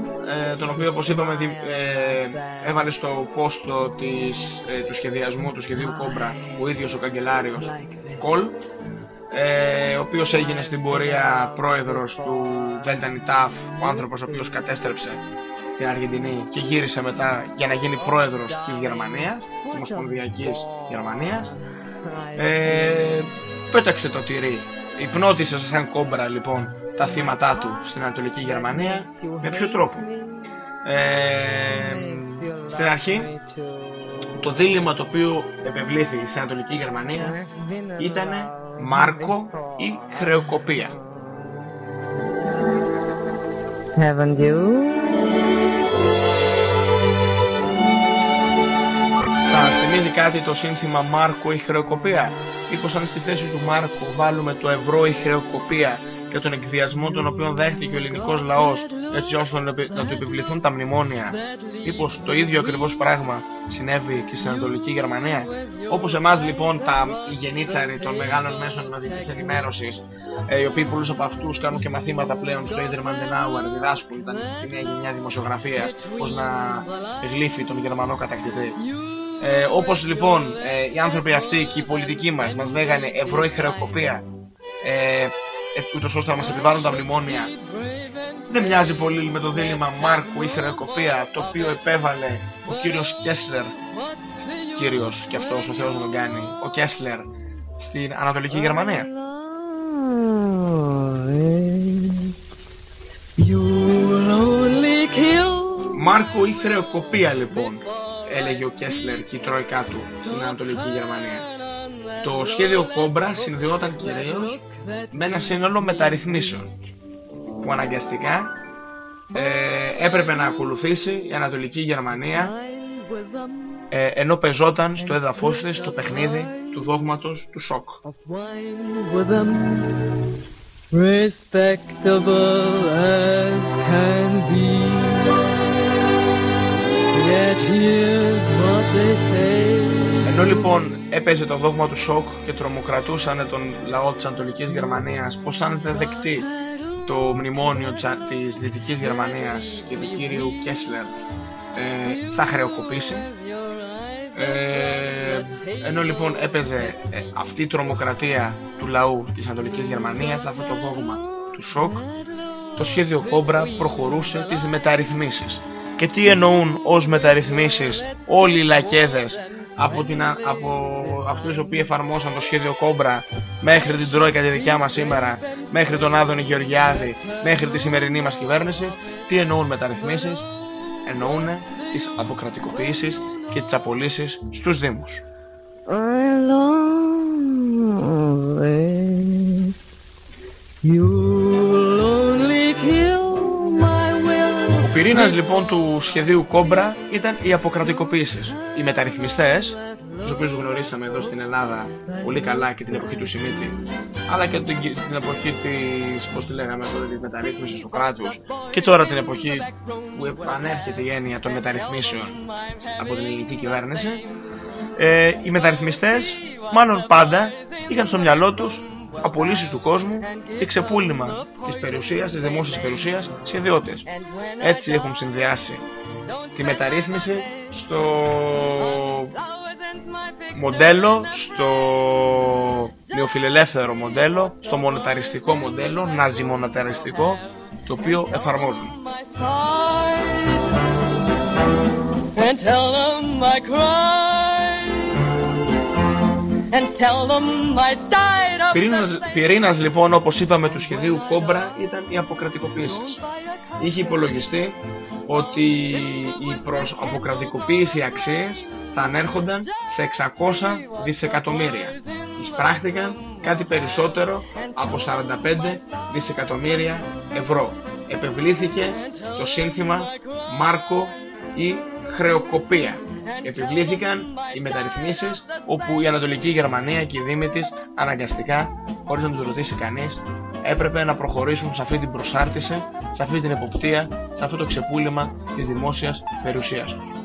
ε, τον οποίο όπως είπαμε δι- ε, έβαλε στο πόστο της, ε, του σχεδιασμού του σχεδίου Κόμπρα ο ίδιος ο καγκελάριος Κολ, ε, ο οποίος έγινε στην πορεία πρόεδρος του Δέλτα Νιτάφ, ο άνθρωπος ο οποίος κατέστρεψε την Αργεντινή και γύρισε μετά για να γίνει πρόεδρος της Γερμανίας, της Ομοσπονδιακής Γερμανίας. Ε, πέταξε το τυρί. Υπνώτισε σαν κόμπρα λοιπόν τα θύματα του στην Ανατολική Γερμανία. Με ποιο τρόπο; Ε, στην αρχή το δίλημα το οποίο επευλήθη στην Ανατολική Γερμανία ήταν Μάρκο ή χρεοκοπία. Haven't you? Σας θυμίζει κάτι το σύνθημα Μάρκο ή χρεοκοπία; Μήπως αν στη θέση του Μάρκο βάλουμε το ευρώ ή χρεοκοπία και τον εκδιασμό τον οποίο δέχτηκε ο ελληνικός λαός έτσι ώστε να επι- να του επιβληθούν τα μνημόνια. Μήπως το ίδιο ακριβώς πράγμα συνέβη και στην Ανατολική Γερμανία; Όπως εμάς λοιπόν τα οι γενίτσαροι των μεγάλων μέσων μαζικής ενημέρωσης ε, οι οποίοι πολλούς από αυτούς κάνουν και μαθήματα πλέον στο Ίδρυμα Αντενάουερ διδάσκουν τα, τη νέα γενιά δημοσιογραφίας πώς να γλύφει τον Γερμανό κατακτητή. Ε, όπως λοιπόν ε, οι άνθρωποι αυτοί και οι πολιτικοί μας μας λέγανε ευρώ η χρεοκοπία ε, ε, ούτως ώστε να μας επιβάλλουν τα μνημόνια. Δεν μοιάζει πολύ με το δίλημα Μάρκου ή χρεοκοπία το οποίο επέβαλε ο κύριος Κέσλερ. Κύριος και αυτός ο Θεός να τον κάνει ο Κέσλερ στην Ανατολική Γερμανία. You'll only kill Μάρκο ή χρεοκοπία λοιπόν έλεγε ο Κέσλερ και η τρόικά του στην Ανατολική Γερμανία το σχέδιο Κόμπρα συνδυόταν κυρίως με ένα σύνολο μεταρρυθμίσεων που αναγκαστικά ε, έπρεπε να ακολουθήσει η Ανατολική Γερμανία ε, ενώ πεζόταν στο έδαφος της το παιχνίδι του δόγματος του σοκ. with them, respectable as can be. Yet here's what they say. Ενώ λοιπόν έπαιζε το δόγμα του σοκ και τρομοκρατούσαν τον λαό της Ανατολικής Γερμανίας πως αν δεν δεκτεί το μνημόνιο της, Α- της Δυτικής Γερμανίας και του κύριου Κέσλερ ε, θα χρεοκοπήσει. Ε, ενώ λοιπόν έπαιζε ε, αυτή η τρομοκρατία του λαού της Ανατολικής Γερμανίας αυτό το δόγμα του σοκ το σχέδιο Κόμπρα προχωρούσε τις μεταρρυθμίσεις. Και τι εννοούν ως μεταρρυθμίσεις όλοι οι λακέδες από, την, α- από αυτούς οι οποίοι εφαρμόσαν το σχέδιο Κόμπρα μέχρι την Τρόικα τη δικιά μας σήμερα, μέχρι τον Άδωνη Γεωργιάδη, μέχρι τη σημερινή μας κυβέρνηση, τι εννοούν μεταρρυθμίσεις, εννοούν τις αποκρατικοποιήσεις και τις απολύσεις στους Δήμους. You'll only kill my will πυρήνας λοιπόν του σχεδίου Κόμπρα ήταν οι αποκρατικοποίησεις. Οι μεταρρυθμιστές, τους οποίους γνωρίσαμε εδώ στην Ελλάδα πολύ καλά και την εποχή του Σιμίτη, αλλά και την, την εποχή της, πώς τη λέγαμε εδώ, της μεταρρύθμισης του κράτους και τώρα την εποχή που επανέρχεται η έννοια των μεταρρυθμίσεων από την ελληνική κυβέρνηση, ε, οι μεταρρυθμιστές μάλλον πάντα είχαν στο μυαλό τους απολύσεις του κόσμου και ξεπούλημα της περιουσίας, της δημόσιας περιουσίας σε ιδιώτες. Έτσι έχουν συνδυάσει τη μεταρρύθμιση στο μοντέλο, στο νεοφιλελεύθερο μοντέλο, στο μονοταριστικό μοντέλο, ναζιμονοταριστικό, το οποίο εφαρμόζουν. Πυρήνας, λοιπόν όπως είπαμε του σχεδίου Κόμπρα ήταν η αποκρατικοποίηση. Είχε υπολογιστεί ότι η προς αποκρατικοποίηση αξίες θα ανέρχονταν σε 600 δισεκατομμύρια. Εισπράχτηκαν κάτι περισσότερο από 45 δισεκατομμύρια ευρώ. Επευλήθηκε το σύνθημα Μάρκο ή χρεοκοπία. Επιβλήθηκαν οι μεταρρυθμίσεις όπου η Ανατολική Γερμανία και οι Δήμοι της αναγκαστικά, χωρίς να τους ρωτήσει κανείς, έπρεπε να προχωρήσουν σε αυτή την προσάρτηση, σε αυτή την εποπτεία, σε αυτό το ξεπούλημα της δημόσιας περιουσίας τους.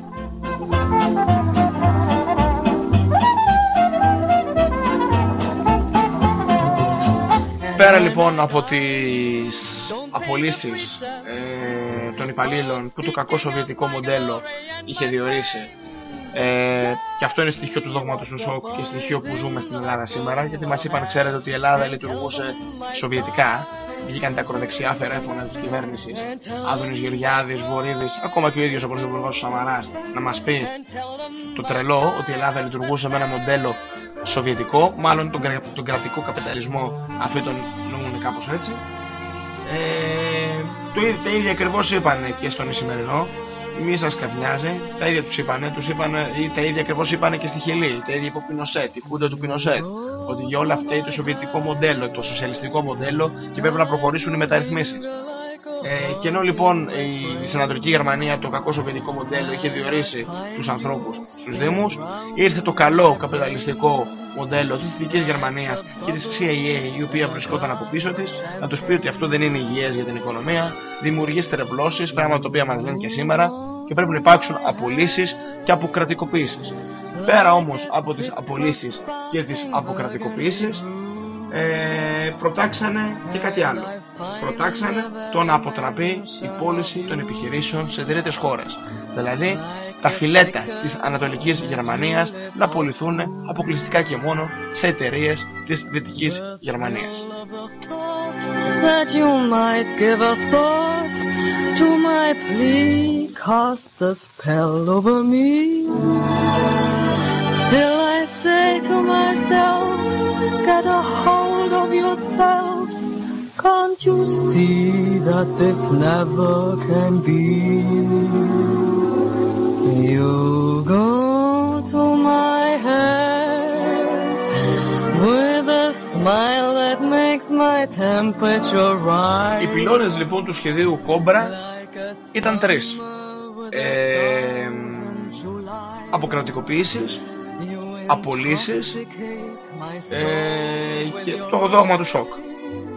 Πέρα λοιπόν από τις απολύσεις ε, των υπαλλήλων που το κακό σοβιετικό μοντέλο είχε διορίσει ε, και αυτό είναι στοιχείο του δόγματος του σοκ και στοιχείο που ζούμε στην Ελλάδα σήμερα γιατί μας είπαν ξέρετε ότι η Ελλάδα λειτουργούσε σοβιετικά βγήκαν τα ακροδεξιά φερέφωνα της κυβέρνησης Άδωνης Γεωργιάδης, Βορύδης ακόμα και ο ίδιος ο Πρωθυπουργός Σαμαράς να μας πει το τρελό ότι η Ελλάδα λειτουργούσε με ένα μοντέλο σοβιετικό μάλλον τον, τον κρατικό καπιταλισμό αυτοί τον νομούν κάπως έτσι ε, το, τα ίδια ακριβώς είπαν και στον Ισημερινό. Μη σας καπνιάζει, τα ίδια τους είπαν, τους είπαν, ή τα ίδια ακριβώς είπαν και στη Χιλή, τα ίδια από Πινοσέτ, η Χούντα του Πινοσέτ. Ότι για όλα αυτά το σοβιετικό μοντέλο, το σοσιαλιστικό μοντέλο και πρέπει να προχωρήσουν οι μεταρρυθμίσεις. Ε, και ενώ λοιπόν η Ανατολική Γερμανία το κακό σοβιετικό μοντέλο είχε διορίσει του ανθρώπους στους Δήμους, ήρθε το καλό καπιταλιστικό μοντέλο της Δυτικής Γερμανίας και της CIA, η οποία βρισκόταν από πίσω της, να τους πει ότι αυτό δεν είναι υγιές για την οικονομία, δημιουργεί στερευλώσει, πράγματα τα οποία μας λένε και σήμερα, και πρέπει να υπάρξουν απολύσεις και αποκρατικοποίησεις. Πέρα όμως από τις απολύσεις και τις αποκρατικοποίησεις, ε, προτάξανε και κάτι άλλο. Προτάξανε το να αποτραπεί η πώληση των επιχειρήσεων σε τρίτες χώρες. Δηλαδή τα φιλέτα της Ανατολικής Γερμανίας να πωληθούν αποκλειστικά και μόνο σε εταιρείες της Δυτικής Γερμανίας. get a hold of yourself. Can't you see that this never can be? You go to my head with a smile that makes my temperature rise. Οι πυλώνες λοιπόν του σχεδίου Κόμπρα ήταν τρεις. Ε, αποκρατικοποίησεις, απολύσεις ε, και το δόγμα του σοκ.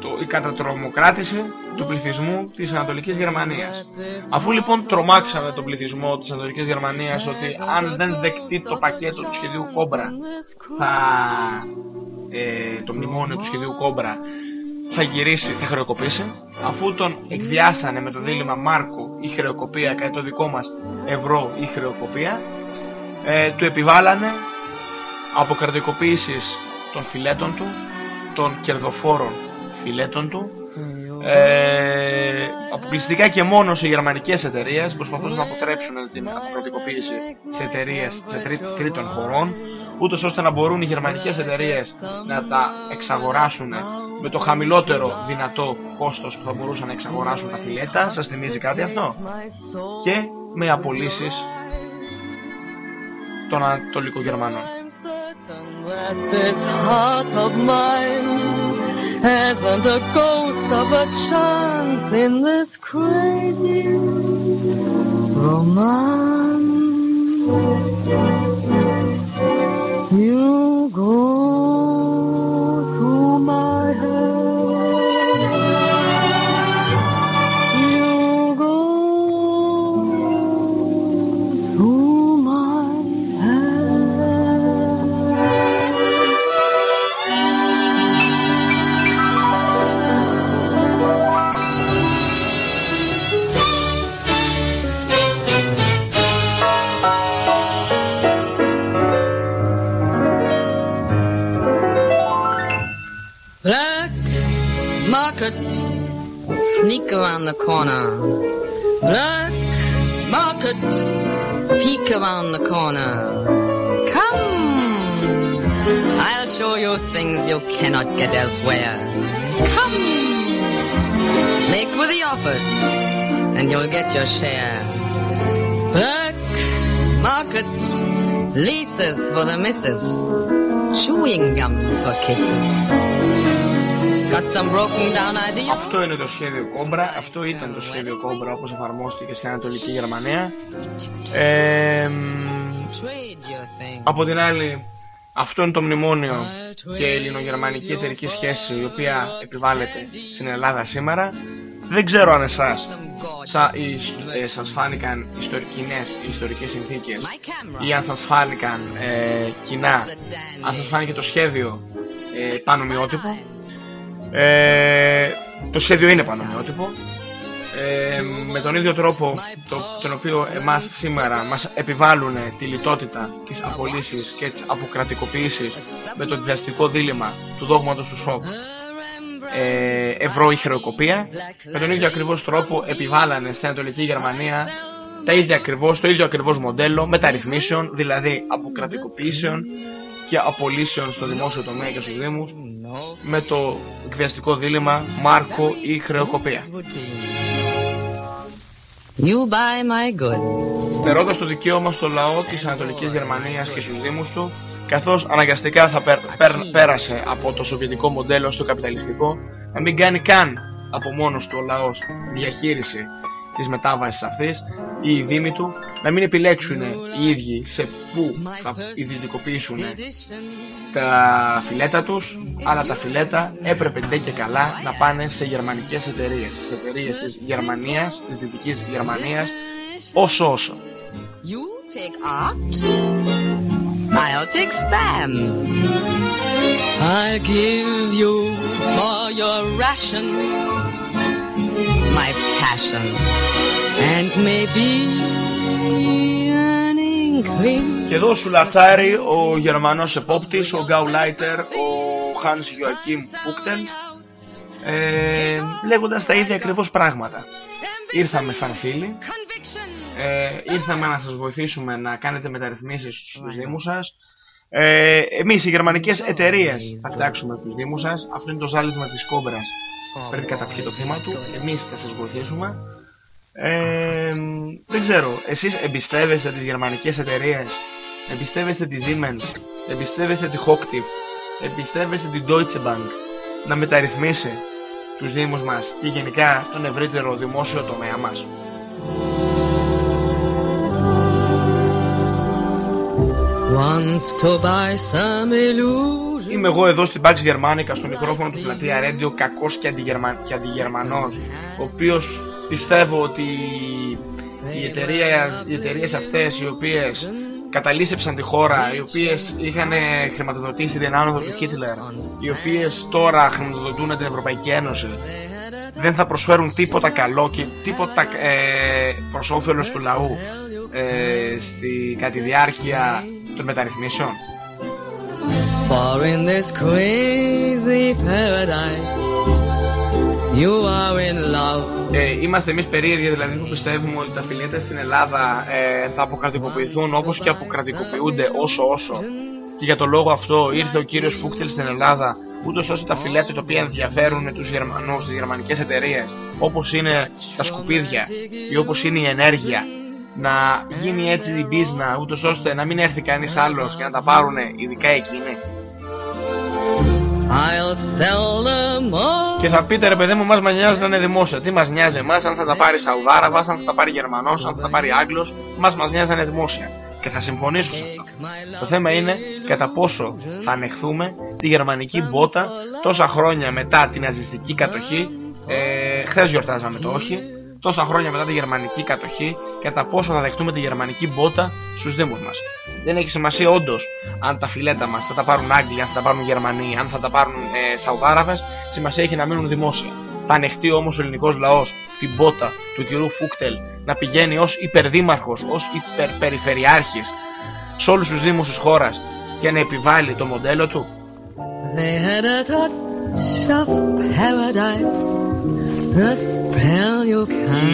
Το, η κατατρομοκράτηση του πληθυσμού της Ανατολικής Γερμανίας. Αφού λοιπόν τρομάξαμε τον πληθυσμό της Ανατολικής Γερμανίας ότι αν δεν δεκτεί το πακέτο του σχεδίου Κόμπρα θα, ε, το μνημόνιο του σχεδίου Κόμπρα θα γυρίσει, θα χρεοκοπήσει αφού τον εκδιάσανε με το δίλημα Μάρκο ή χρεοκοπία κατά το δικό μας ευρώ ή χρεοκοπία ε, του επιβάλανε αποκρατικοποίησης των φιλέτων του, των κερδοφόρων φιλέτων του, ε, αποκλειστικά και μόνο σε γερμανικές εταιρείες προσπαθούν να αποτρέψουν την αποκρατικοποίηση σε εταιρείες σε τρί, τρίτων χωρών ούτως ώστε να μπορούν οι γερμανικές εταιρείες να τα εξαγοράσουν με το χαμηλότερο δυνατό κόστος που θα μπορούσαν να εξαγοράσουν τα φιλέτα. Σας θυμίζει κάτι αυτό; Και με απολύσεις των Ανατολικογερμανών. That hasn't a ghost of a chance in this crazy woman. You go sneak around the corner. Black market, peek around the corner. Come, I'll show you things you cannot get elsewhere. Come, make with the office, and you'll get your share. Black market, leases for the missus, chewing gum for kisses. Αυτό είναι το σχέδιο Κόμπρα, αυτό ήταν το σχέδιο Κόμπρα όπως εφαρμόστηκε στην Ανατολική Γερμανία. Ε, μ, από την άλλη, αυτό είναι το μνημόνιο και η ελληνογερμανική εταιρική σχέση η οποία επιβάλλεται στην Ελλάδα σήμερα. Δεν ξέρω αν εσάς σα, ή, ε, σας φάνηκαν ιστορ, κοινές ιστορικές συνθήκες ή αν σας φάνηκαν ε, κοινά, αν σας φάνηκε το σχέδιο ε, πανομοιότυπο. Ε, το σχέδιο είναι πανομοιότυπο. Ε, με τον ίδιο τρόπο το, τον οποίο εμάς σήμερα μας επιβάλλουν τη λιτότητα, τις απολύσεις και τις αποκρατικοποιήσεις με το διαστικό δίλημα του δόγματος του σοκ ε, ευρώ ή χρεοκοπία με τον ίδιο ακριβώς τρόπο επιβάλλανε στην Ανατολική Γερμανία τα ίδια ακριβώς, το ίδιο ακριβώς μοντέλο μεταρρυθμίσεων, δηλαδή αποκρατικοποιήσεων και απολύσεων στο δημόσιο τομέα και στους δήμους με το εκβιαστικό δίλημα Μάρκο ή χρεοκοπία. You buy my goods. Στερώντας το δικαίωμα στο λαό της Ανατολικής Γερμανίας και στους δήμους του καθώς αναγκαστικά θα περ, περ- πέρασε από το σοβιετικό μοντέλο στο καπιταλιστικό να μην κάνει καν από μόνος του ο λαός διαχείριση της μετάβασης αυτής ή οι δήμοι του να μην επιλέξουν οι ίδιοι σε πού θα ιδιωτικοποιήσουν τα φιλέτα τους αλλά τα φιλέτα έπρεπε ντε και καλά να πάνε σε γερμανικές εταιρείες σε εταιρείες της Γερμανίας, της Δυτικής Γερμανίας όσο όσο You take art, I'll take spam. I'll give you for your ration my passion and maybe an inkling. Και εδώ σου λατσάρει ο Γερμανός επόπτης, ο Γκάουλάιτερ, ο Hans Joachim Πούκτελ, ε, λέγοντας τα ίδια ακριβώς πράγματα. Ήρθαμε σαν φίλοι, ε, ήρθαμε να σας βοηθήσουμε να κάνετε μεταρρυθμίσεις στους δήμους σας. Ε, εμείς οι γερμανικές εταιρείες θα φτιάξουμε τους δήμους σας. Αυτό είναι το ζάλισμα της κόμπρας πριν καταπιεί το θύμα του. Εμείς θα σας βοηθήσουμε. Ε, δεν ξέρω, εσείς εμπιστεύεστε τις γερμανικές εταιρείες, εμπιστεύεστε τη Siemens, εμπιστεύεστε τη Hochtief, εμπιστεύεστε την Deutsche Bank να μεταρρυθμίσει τους δήμους μας και γενικά τον ευρύτερο δημόσιο τομέα μας. Είμαι εγώ εδώ στην Pax Germanica στο μικρόφωνο του Πλατεία Radio, κακός και, αντιγερμα... και αντιγερμανός, ο οποίος πιστεύω ότι οι, εταιρεία, οι εταιρείες αυτές οι οποίες καταλύσεψαν τη χώρα, οι οποίες είχαν χρηματοδοτήσει την άνοδο του Χίτλερ, οι οποίες τώρα χρηματοδοτούν την Ευρωπαϊκή Ένωση, δεν θα προσφέρουν τίποτα καλό και τίποτα ε, προς όφελος του λαού ε, στη, κατά τη διάρκεια των μεταρρυθμίσεων. For in this crazy paradise, you are in love. Ε, είμαστε εμείς περίεργοι δηλαδή που πιστεύουμε ότι τα φιλέτα στην Ελλάδα ε, θα αποκρατικοποιηθούν όπως και αποκρατικοποιούνται όσο όσο και για το λόγο αυτό ήρθε ο κύριος Φούκτελ στην Ελλάδα ούτως ώστε τα φιλέτα τα οποία ενδιαφέρουν τους Γερμανούς, τις γερμανικές εταιρείες όπως είναι τα σκουπίδια ή όπως είναι η ενέργεια να γίνει έτσι η μπίζνα ούτως ώστε να μην έρθει κανείς άλλος και να τα πάρουν ειδικά εκείνοι. I'll sell them all. Και θα πείτε ρε παιδί μου, μας μας νοιάζει να είναι δημόσια. Τι μας νοιάζει εμάς, αν θα τα πάρει Σαουδάραβας, αν θα τα πάρει Γερμανός, αν θα τα πάρει Άγγλος, μας μας νοιάζει να είναι δημόσια. Και θα συμφωνήσω σε αυτό. Το θέμα είναι κατά πόσο θα ανεχθούμε τη γερμανική μπότα τόσα χρόνια μετά την ναζιστική κατοχή. Ε, Χθες γιορτάζαμε το όχι. Τόσα χρόνια μετά τη γερμανική κατοχή, κατά πόσο θα δεχτούμε τη γερμανική μπότα στους Δήμους μας. Δεν έχει σημασία όντως αν τα φιλέτα μας θα τα πάρουν Άγγλοι, αν θα τα πάρουν Γερμανοί, αν θα τα πάρουν ε, Σαουδάραβες. Σημασία έχει να μείνουν δημόσια. Θα ανεχτεί όμως ο ελληνικός λαός την μπότα του κυρίου Φούκτελ να πηγαίνει ως υπερδήμαρχος, ως υπερπεριφερειάρχης σε όλους τους Δήμους της χώρας και να επιβάλλει το μοντέλο του. They had a touch of paradise, the spell you can't.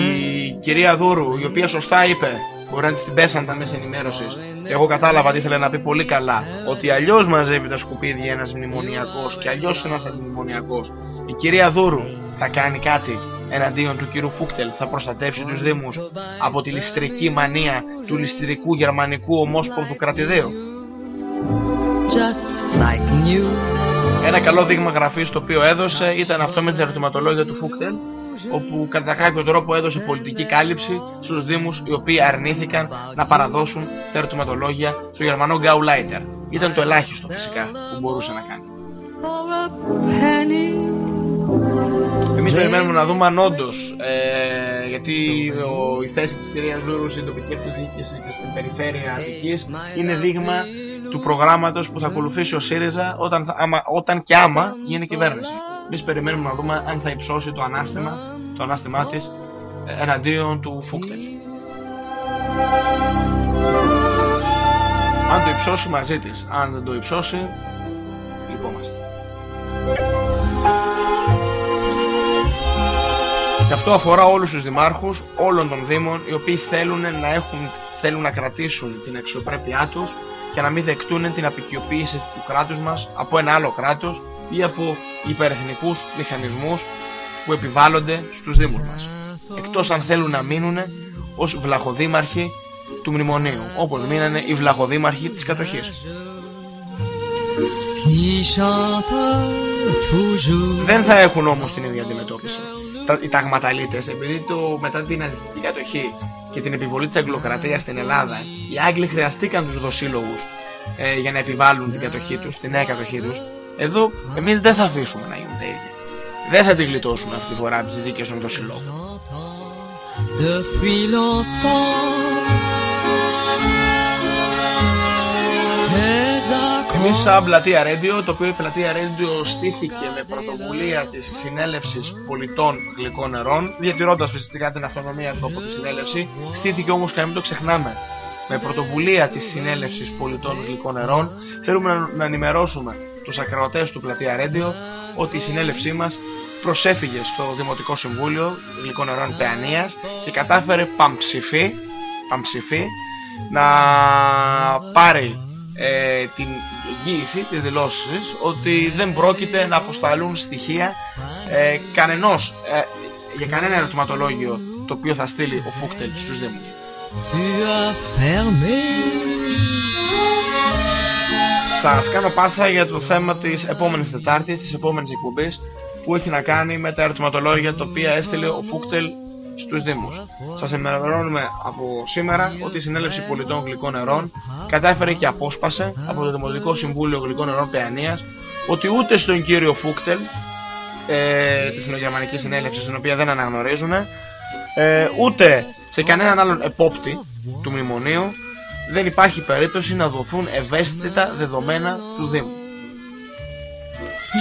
Η κυρία Δούρου, η οποία σωστά είπε, μπορεί να την πέσαν τα μέσα ενημέρωσης. Εγώ κατάλαβα τι ήθελε να πει πολύ καλά. Ότι αλλιώς μαζεύει τα σκουπίδια ένας μνημονιακός και αλλιώς ένας αντιμνημονιακός. Η κυρία Δούρου θα κάνει κάτι εναντίον του κύριου Φούκτελ, θα προστατεύσει τους Δήμους από τη ληστρική μανία του ληστρικού γερμανικού ομόσπονδου κρατηδίου. Just like new. Ένα καλό δείγμα γραφής το οποίο έδωσε ήταν αυτό με την ερωτηματολόγια του Φούκτελ, όπου κατά κάποιο τρόπο έδωσε πολιτική κάλυψη στους Δήμους οι οποίοι αρνήθηκαν να παραδώσουν τα ερωτηματολόγια στο γερμανό Gauleiter. Ήταν το ελάχιστο φυσικά που μπορούσε να κάνει. Εμείς περιμένουμε να δούμε αν όντως, ε, γιατί ο, η θέση της κυρίας Δούρου στην τοπική αυτοδιοίκηση και στην περιφέρεια Αττικής είναι δείγμα του προγράμματος που θα ακολουθήσει ο ΣΥΡΙΖΑ όταν, θα- άμα, όταν και άμα γίνει κυβέρνηση. Εμείς περιμένουμε να δούμε αν θα υψώσει το ανάστημα, το ανάστημά της ε, εναντίον του Φούκτελ. Αν το υψώσει μαζί της, αν δεν το υψώσει, λυπόμαστε. Και αυτό αφορά όλους τους δημάρχους όλων των δήμων οι οποίοι θέλουν να, έχουν, θέλουν να κρατήσουν την αξιοπρέπειά τους και να μην δεκτούν την απεικιοποίηση του κράτους μας από ένα άλλο κράτος ή από υπερεθνικούς μηχανισμούς που επιβάλλονται στους δήμους μας. Εκτός αν θέλουν να μείνουν ως βλαχοδήμαρχοι του μνημονίου, όπως μείνανε οι βλαχοδήμαρχοι της κατοχής. Qui chante toujours. Δεν θα έχουν όμως την ίδια αντιμετώπιση. Τα, οι ταγματαλίτες, επειδή το, μετά την ναζιστική κατοχή και την επιβολή της αγγλοκρατίας στην Ελλάδα, οι Άγγλοι χρειαστήκαν τους δοσύλλογους ε, για να επιβάλλουν την κατοχή τους, τη νέα κατοχή τους. Εδώ εμείς δεν θα αφήσουμε να γίνουν τα ίδια. Δεν θα τη γλιτώσουμε αυτή τη φορά από τις δίκες των δοσυλλόγων. Depuis longtemps. Εμείς σαν πλατεία Radio, το οποίο η πλατεία Radio στήθηκε με πρωτοβουλία της συνέλευσης πολιτών γλυκών νερών, διατηρώντας φυσικά την αυτονομία του από τη συνέλευση, στήθηκε όμως και να μην το ξεχνάμε. Με πρωτοβουλία της συνέλευσης πολιτών γλυκών νερών, θέλουμε να, να ενημερώσουμε τους ακροατές του πλατεία Radio ότι η συνέλευσή μας προσέφυγε στο Δημοτικό Συμβούλιο Γλυκών Νερών Παιανίας και κατάφερε παμψηφί, παμψηφί να πάρει ε, την εγγύηση, τις δηλώσεις ότι δεν πρόκειται να αποσταλούν στοιχεία ε, κανενός, ε, για κανένα ερωτηματολόγιο το οποίο θα στείλει ο Φούκτελ στους Δήμους. Tu as fermé. Θα κάνω πάσα για το θέμα της επόμενης Τετάρτης, της επόμενης εκπομπής που έχει να κάνει με τα ερωτηματολόγια τα οποία έστειλε ο Φούκτελ στους Δήμους. Σας ενημερώνουμε από σήμερα ότι η Συνέλευση Πολιτών Γλυκών Νερών κατάφερε και απόσπασε από το Δημοτικό Συμβούλιο Γλυκών Νερών Παιανίας ότι ούτε στον κύριο Φούκτελ ε, της Συνογερμανικής Συνέλευσης, την οποία δεν αναγνωρίζουν, ε, ούτε σε κανέναν άλλον επόπτη του μνημονίου δεν υπάρχει περίπτωση να δοθούν ευαίσθητα δεδομένα του Δήμου.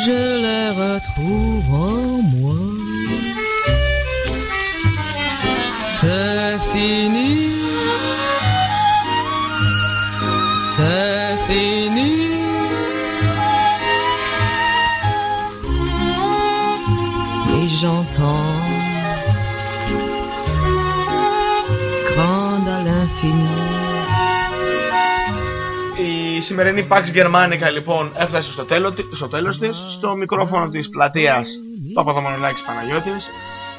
Je les retrouve en moi. C'est fini. C'est fini. Et j'entends grande à l'infini. Η σημερινή Pax Germanica λοιπόν έφτασε στο, τέλο, στο τέλος της, στο μικρόφωνο της πλατείας Παπαδομανολάκης Παναγιώτης.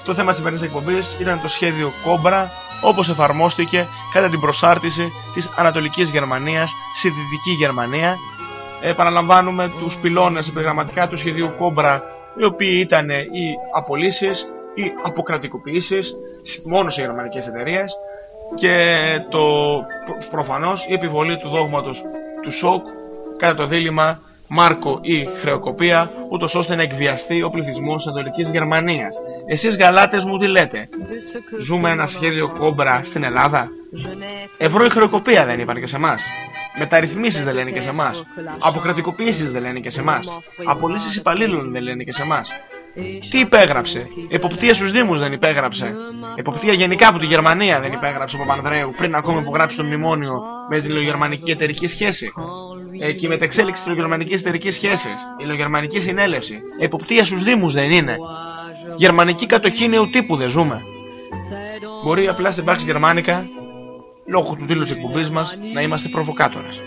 Το θέμα της σημερινής εκπομπής ήταν το σχέδιο Κόμπρα, όπως εφαρμόστηκε κατά την προσάρτηση της Ανατολικής Γερμανίας στη Δυτική Γερμανία. Επαναλαμβάνουμε τους πυλώνες επιγραμματικά του σχεδίου Κόμπρα, οι οποίοι ήταν οι απολύσεις, οι αποκρατικοποιήσεις, μόνο σε γερμανικές εταιρείες και το προφανώς η επιβολή του δόγματος του σοκ κατά το δίλημα Μάρκο ή χρεοκοπία, ούτως ώστε να εκβιαστεί ο πληθυσμός της Ανατολικής Γερμανίας. Εσείς γαλάτες μου τι λέτε, Ζούμε ένα σχέδιο κόμπρα στην Ελλάδα; Ευρώ η χρεοκοπία δεν είπαν και σε εμάς. Μεταρρυθμίσεις δεν λένε και σε εμάς. Αποκρατικοποίησεις δεν λένε και σε εμάς. Απολύσεις υπαλλήλων δεν λένε και σε εμάς. Τι υπέγραψε; Εποπτεία στους Δήμους δεν υπέγραψε. Εποπτεία γενικά από τη Γερμανία δεν υπέγραψε ο Παπανδρέου πριν ακόμα υπογράψει το μνημόνιο με την λογερμανική εταιρική σχέση. Ε, και η μεταξέλιξη της λογερμανικής εταιρικής σχέσης. Η λογερμανική συνέλευση. Εποπτεία στους Δήμους δεν είναι. Γερμανική κατοχή νέου τύπου δεν ζούμε. Μπορεί απλά στην πάξη γερμανικά, λόγω του τίτλου τη εκπομπής μας, να είμαστε προβοκάτορες.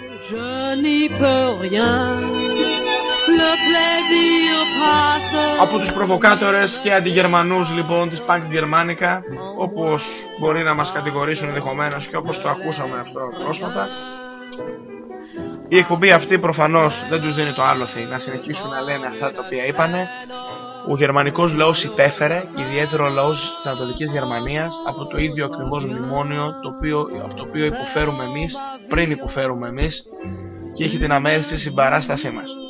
Από τους προβοκάτορες και αντιγερμανούς λοιπόν της Pax Germanica όπως μπορεί να μας κατηγορήσουν ενδεχομένως και όπως το ακούσαμε αυτό πρόσφατα η εκπομπή αυτή προφανώς δεν τους δίνει το άλοθη να συνεχίσουν να λένε αυτά τα οποία είπανε ο γερμανικός λαός υπέφερε, ιδιαίτερο ο λαός της Ανατολικής Γερμανίας από το ίδιο ακριβώς μνημόνιο το οποίο, από το οποίο υποφέρουμε εμείς πριν υποφέρουμε εμείς και έχει την αμέριστη συμπαράστασή μας.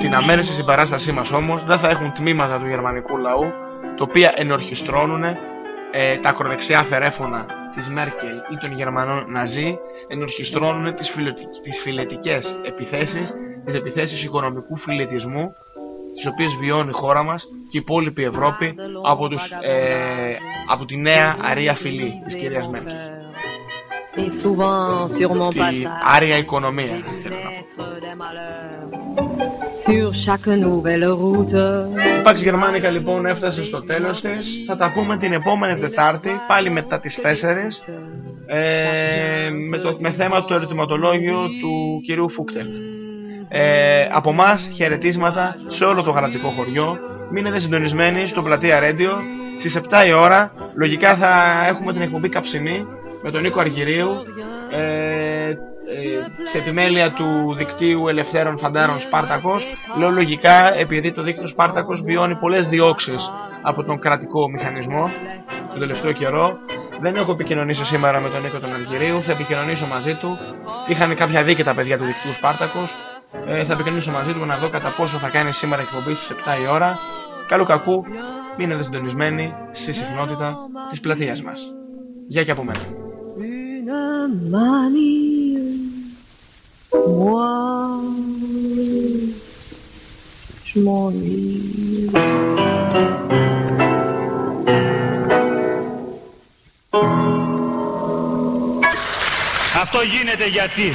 Την αμέριστη συμπαράστασή μας όμως δεν θα έχουν τμήματα του γερμανικού λαού τα οποία ενορχιστρώνουν ε, τα ακροδεξιά φερέφωνα της Μέρκελ ή των Γερμανών Ναζί ενορχιστρώνουν τις, τις φιλετικές επιθέσεις, τις επιθέσεις οικονομικού φιλετισμού τις οποίες βιώνει η χώρα μας και η υπόλοιπη Ευρώπη από, τους, ε, από τη νέα αρία φυλή της κυρίας Μέρκελ η άρια οικονομία Η Pax Germanica λοιπόν έφτασε στο τέλος της. Θα τα πούμε την επόμενη Τετάρτη Πάλι μετά τις 4 ε, με, το, με θέμα το ερωτηματολόγιο του κυρίου Φούκτελ. Ε, Από εμάς χαιρετίσματα σε όλο το γαλατικό χωριό. Μείνετε συντονισμένοι στο πλατεία Radio Στις 7 η ώρα Λογικά θα έχουμε την εκπομπή καψινή με τον Νίκο Αργυρίου ε, ε, σε επιμέλεια του δικτύου Ελευθέρων Φαντάρων Σπάρτακος λέω λογικά επειδή το δίκτυο Σπάρτακος βιώνει πολλές διώξεις από τον κρατικό μηχανισμό τον τελευταίο καιρό δεν έχω επικοινωνήσει σήμερα με τον Νίκο τον Αργυρίου θα επικοινωνήσω μαζί του είχαν κάποια δίκαια τα παιδιά του δικτύου Σπάρτακος ε, θα επικοινωνήσω μαζί του να δω κατά πόσο θα κάνει σήμερα εκπομπή στις 7 η ώρα καλού κακού μείνετε συντονισμένοι στη συχνότητα της πλατείας μας. Γεια και από μένα. Αυτό γίνεται γιατί.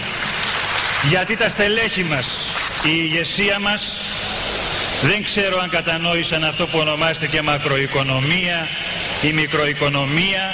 Γιατί τα στελέχη μας η ηγεσία μας δεν ξέρω αν κατανόησαν αυτό που ονομάζεται και μακροοικονομία ή μικροοικονομία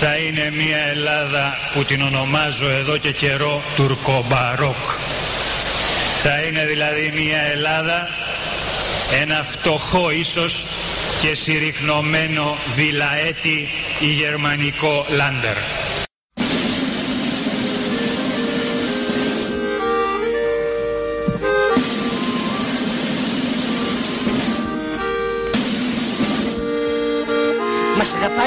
θα είναι μια Ελλάδα που την ονομάζω εδώ και καιρό τουρκομπαρόκ. Θα είναι δηλαδή μια Ελλάδα, ένα φτωχό ίσως και συρρυκνωμένο βιλαέτη ή γερμανικό λάντερ.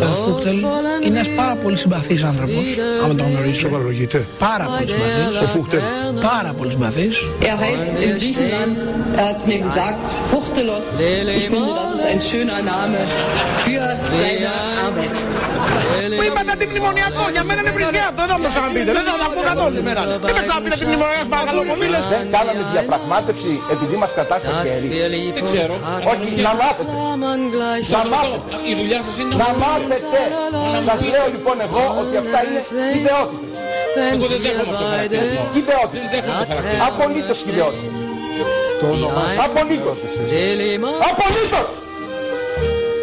Ο Φούχτελ είναι ένας πάρα πολύ συμπαθής άνθρωπος, άμα τον γνωρίσω. Σοβαρολογείται. Πάρα πολύ συμπαθής. Ο Φούχτελ. Πάρα πολύ συμπαθής. Er heißt in Griechenland, er hat mir gesagt, Fuchtelos. Ich finde, das ist ein schöner Name für seine Arbeit. Που είπατε αντιμνημονιακό, για μένα είναι βρισιάτο, δεν θα μου το ξαναπείτε, δεν θα τα πω καθόλου σήμερα. Δεν με ξαναπείτε αντιμνημονιακό, σας παρακαλώ, κομίλες. Δεν κάναμε διαπραγμάτευση επειδή μας κρατά στο χέρι. Δεν ξέρω. Όχι, να μάθετε. Να μάθετε. Η δουλειά σας είναι Να μάθετε. Σας λέω λοιπόν εγώ ότι αυτά είναι χιδεότητες. Εγώ δεν δέχομαι αυτό το χαρακτήρισμα. Χιδεότητες. Δεν δέχομαι το χαρακτήρισμα. Απολύτως χιδεότητες. Απολύτως. Απολύτως.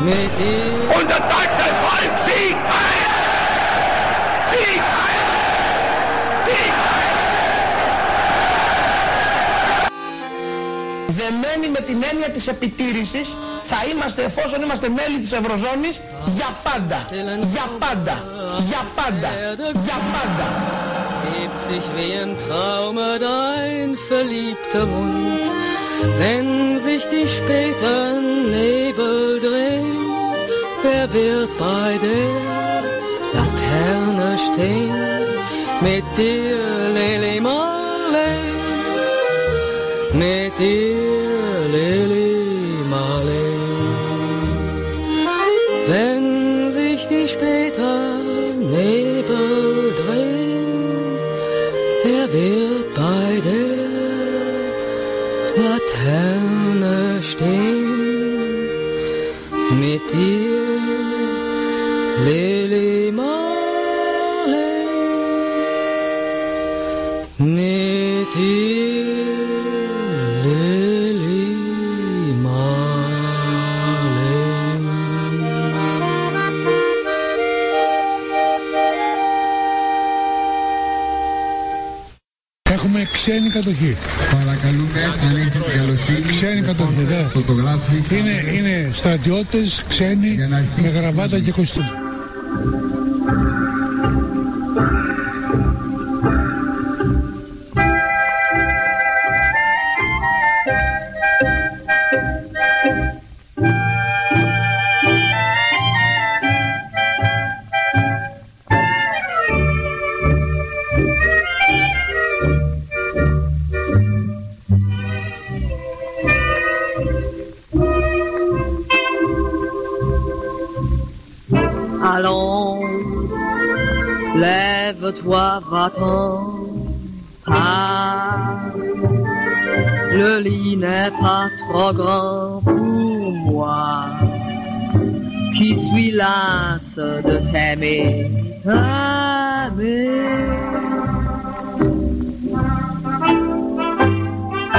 Und das deutsche Volk siegt ein! Siegt ein! Siegt Δεμένοι με την έννοια της επιτήρησης θα είμαστε εφόσον είμαστε μέλη της Ευρωζώνης για πάντα. Για πάντα. Για πάντα. Για πάντα. hebt sich wie im Traume dein verliebter Mund, wenn sich die späten Nebel drehen, wer wird bei der Laterne stehen, mit dir Lili Marley, mit dir κατοχή. Παρακαλούμε αν έχετε την καλοσύνη. Ξένη κατοχή, ναι. Φωτογράφοι. Είναι, είναι στρατιώτες ξένοι με γραβάτα και κοστούμι.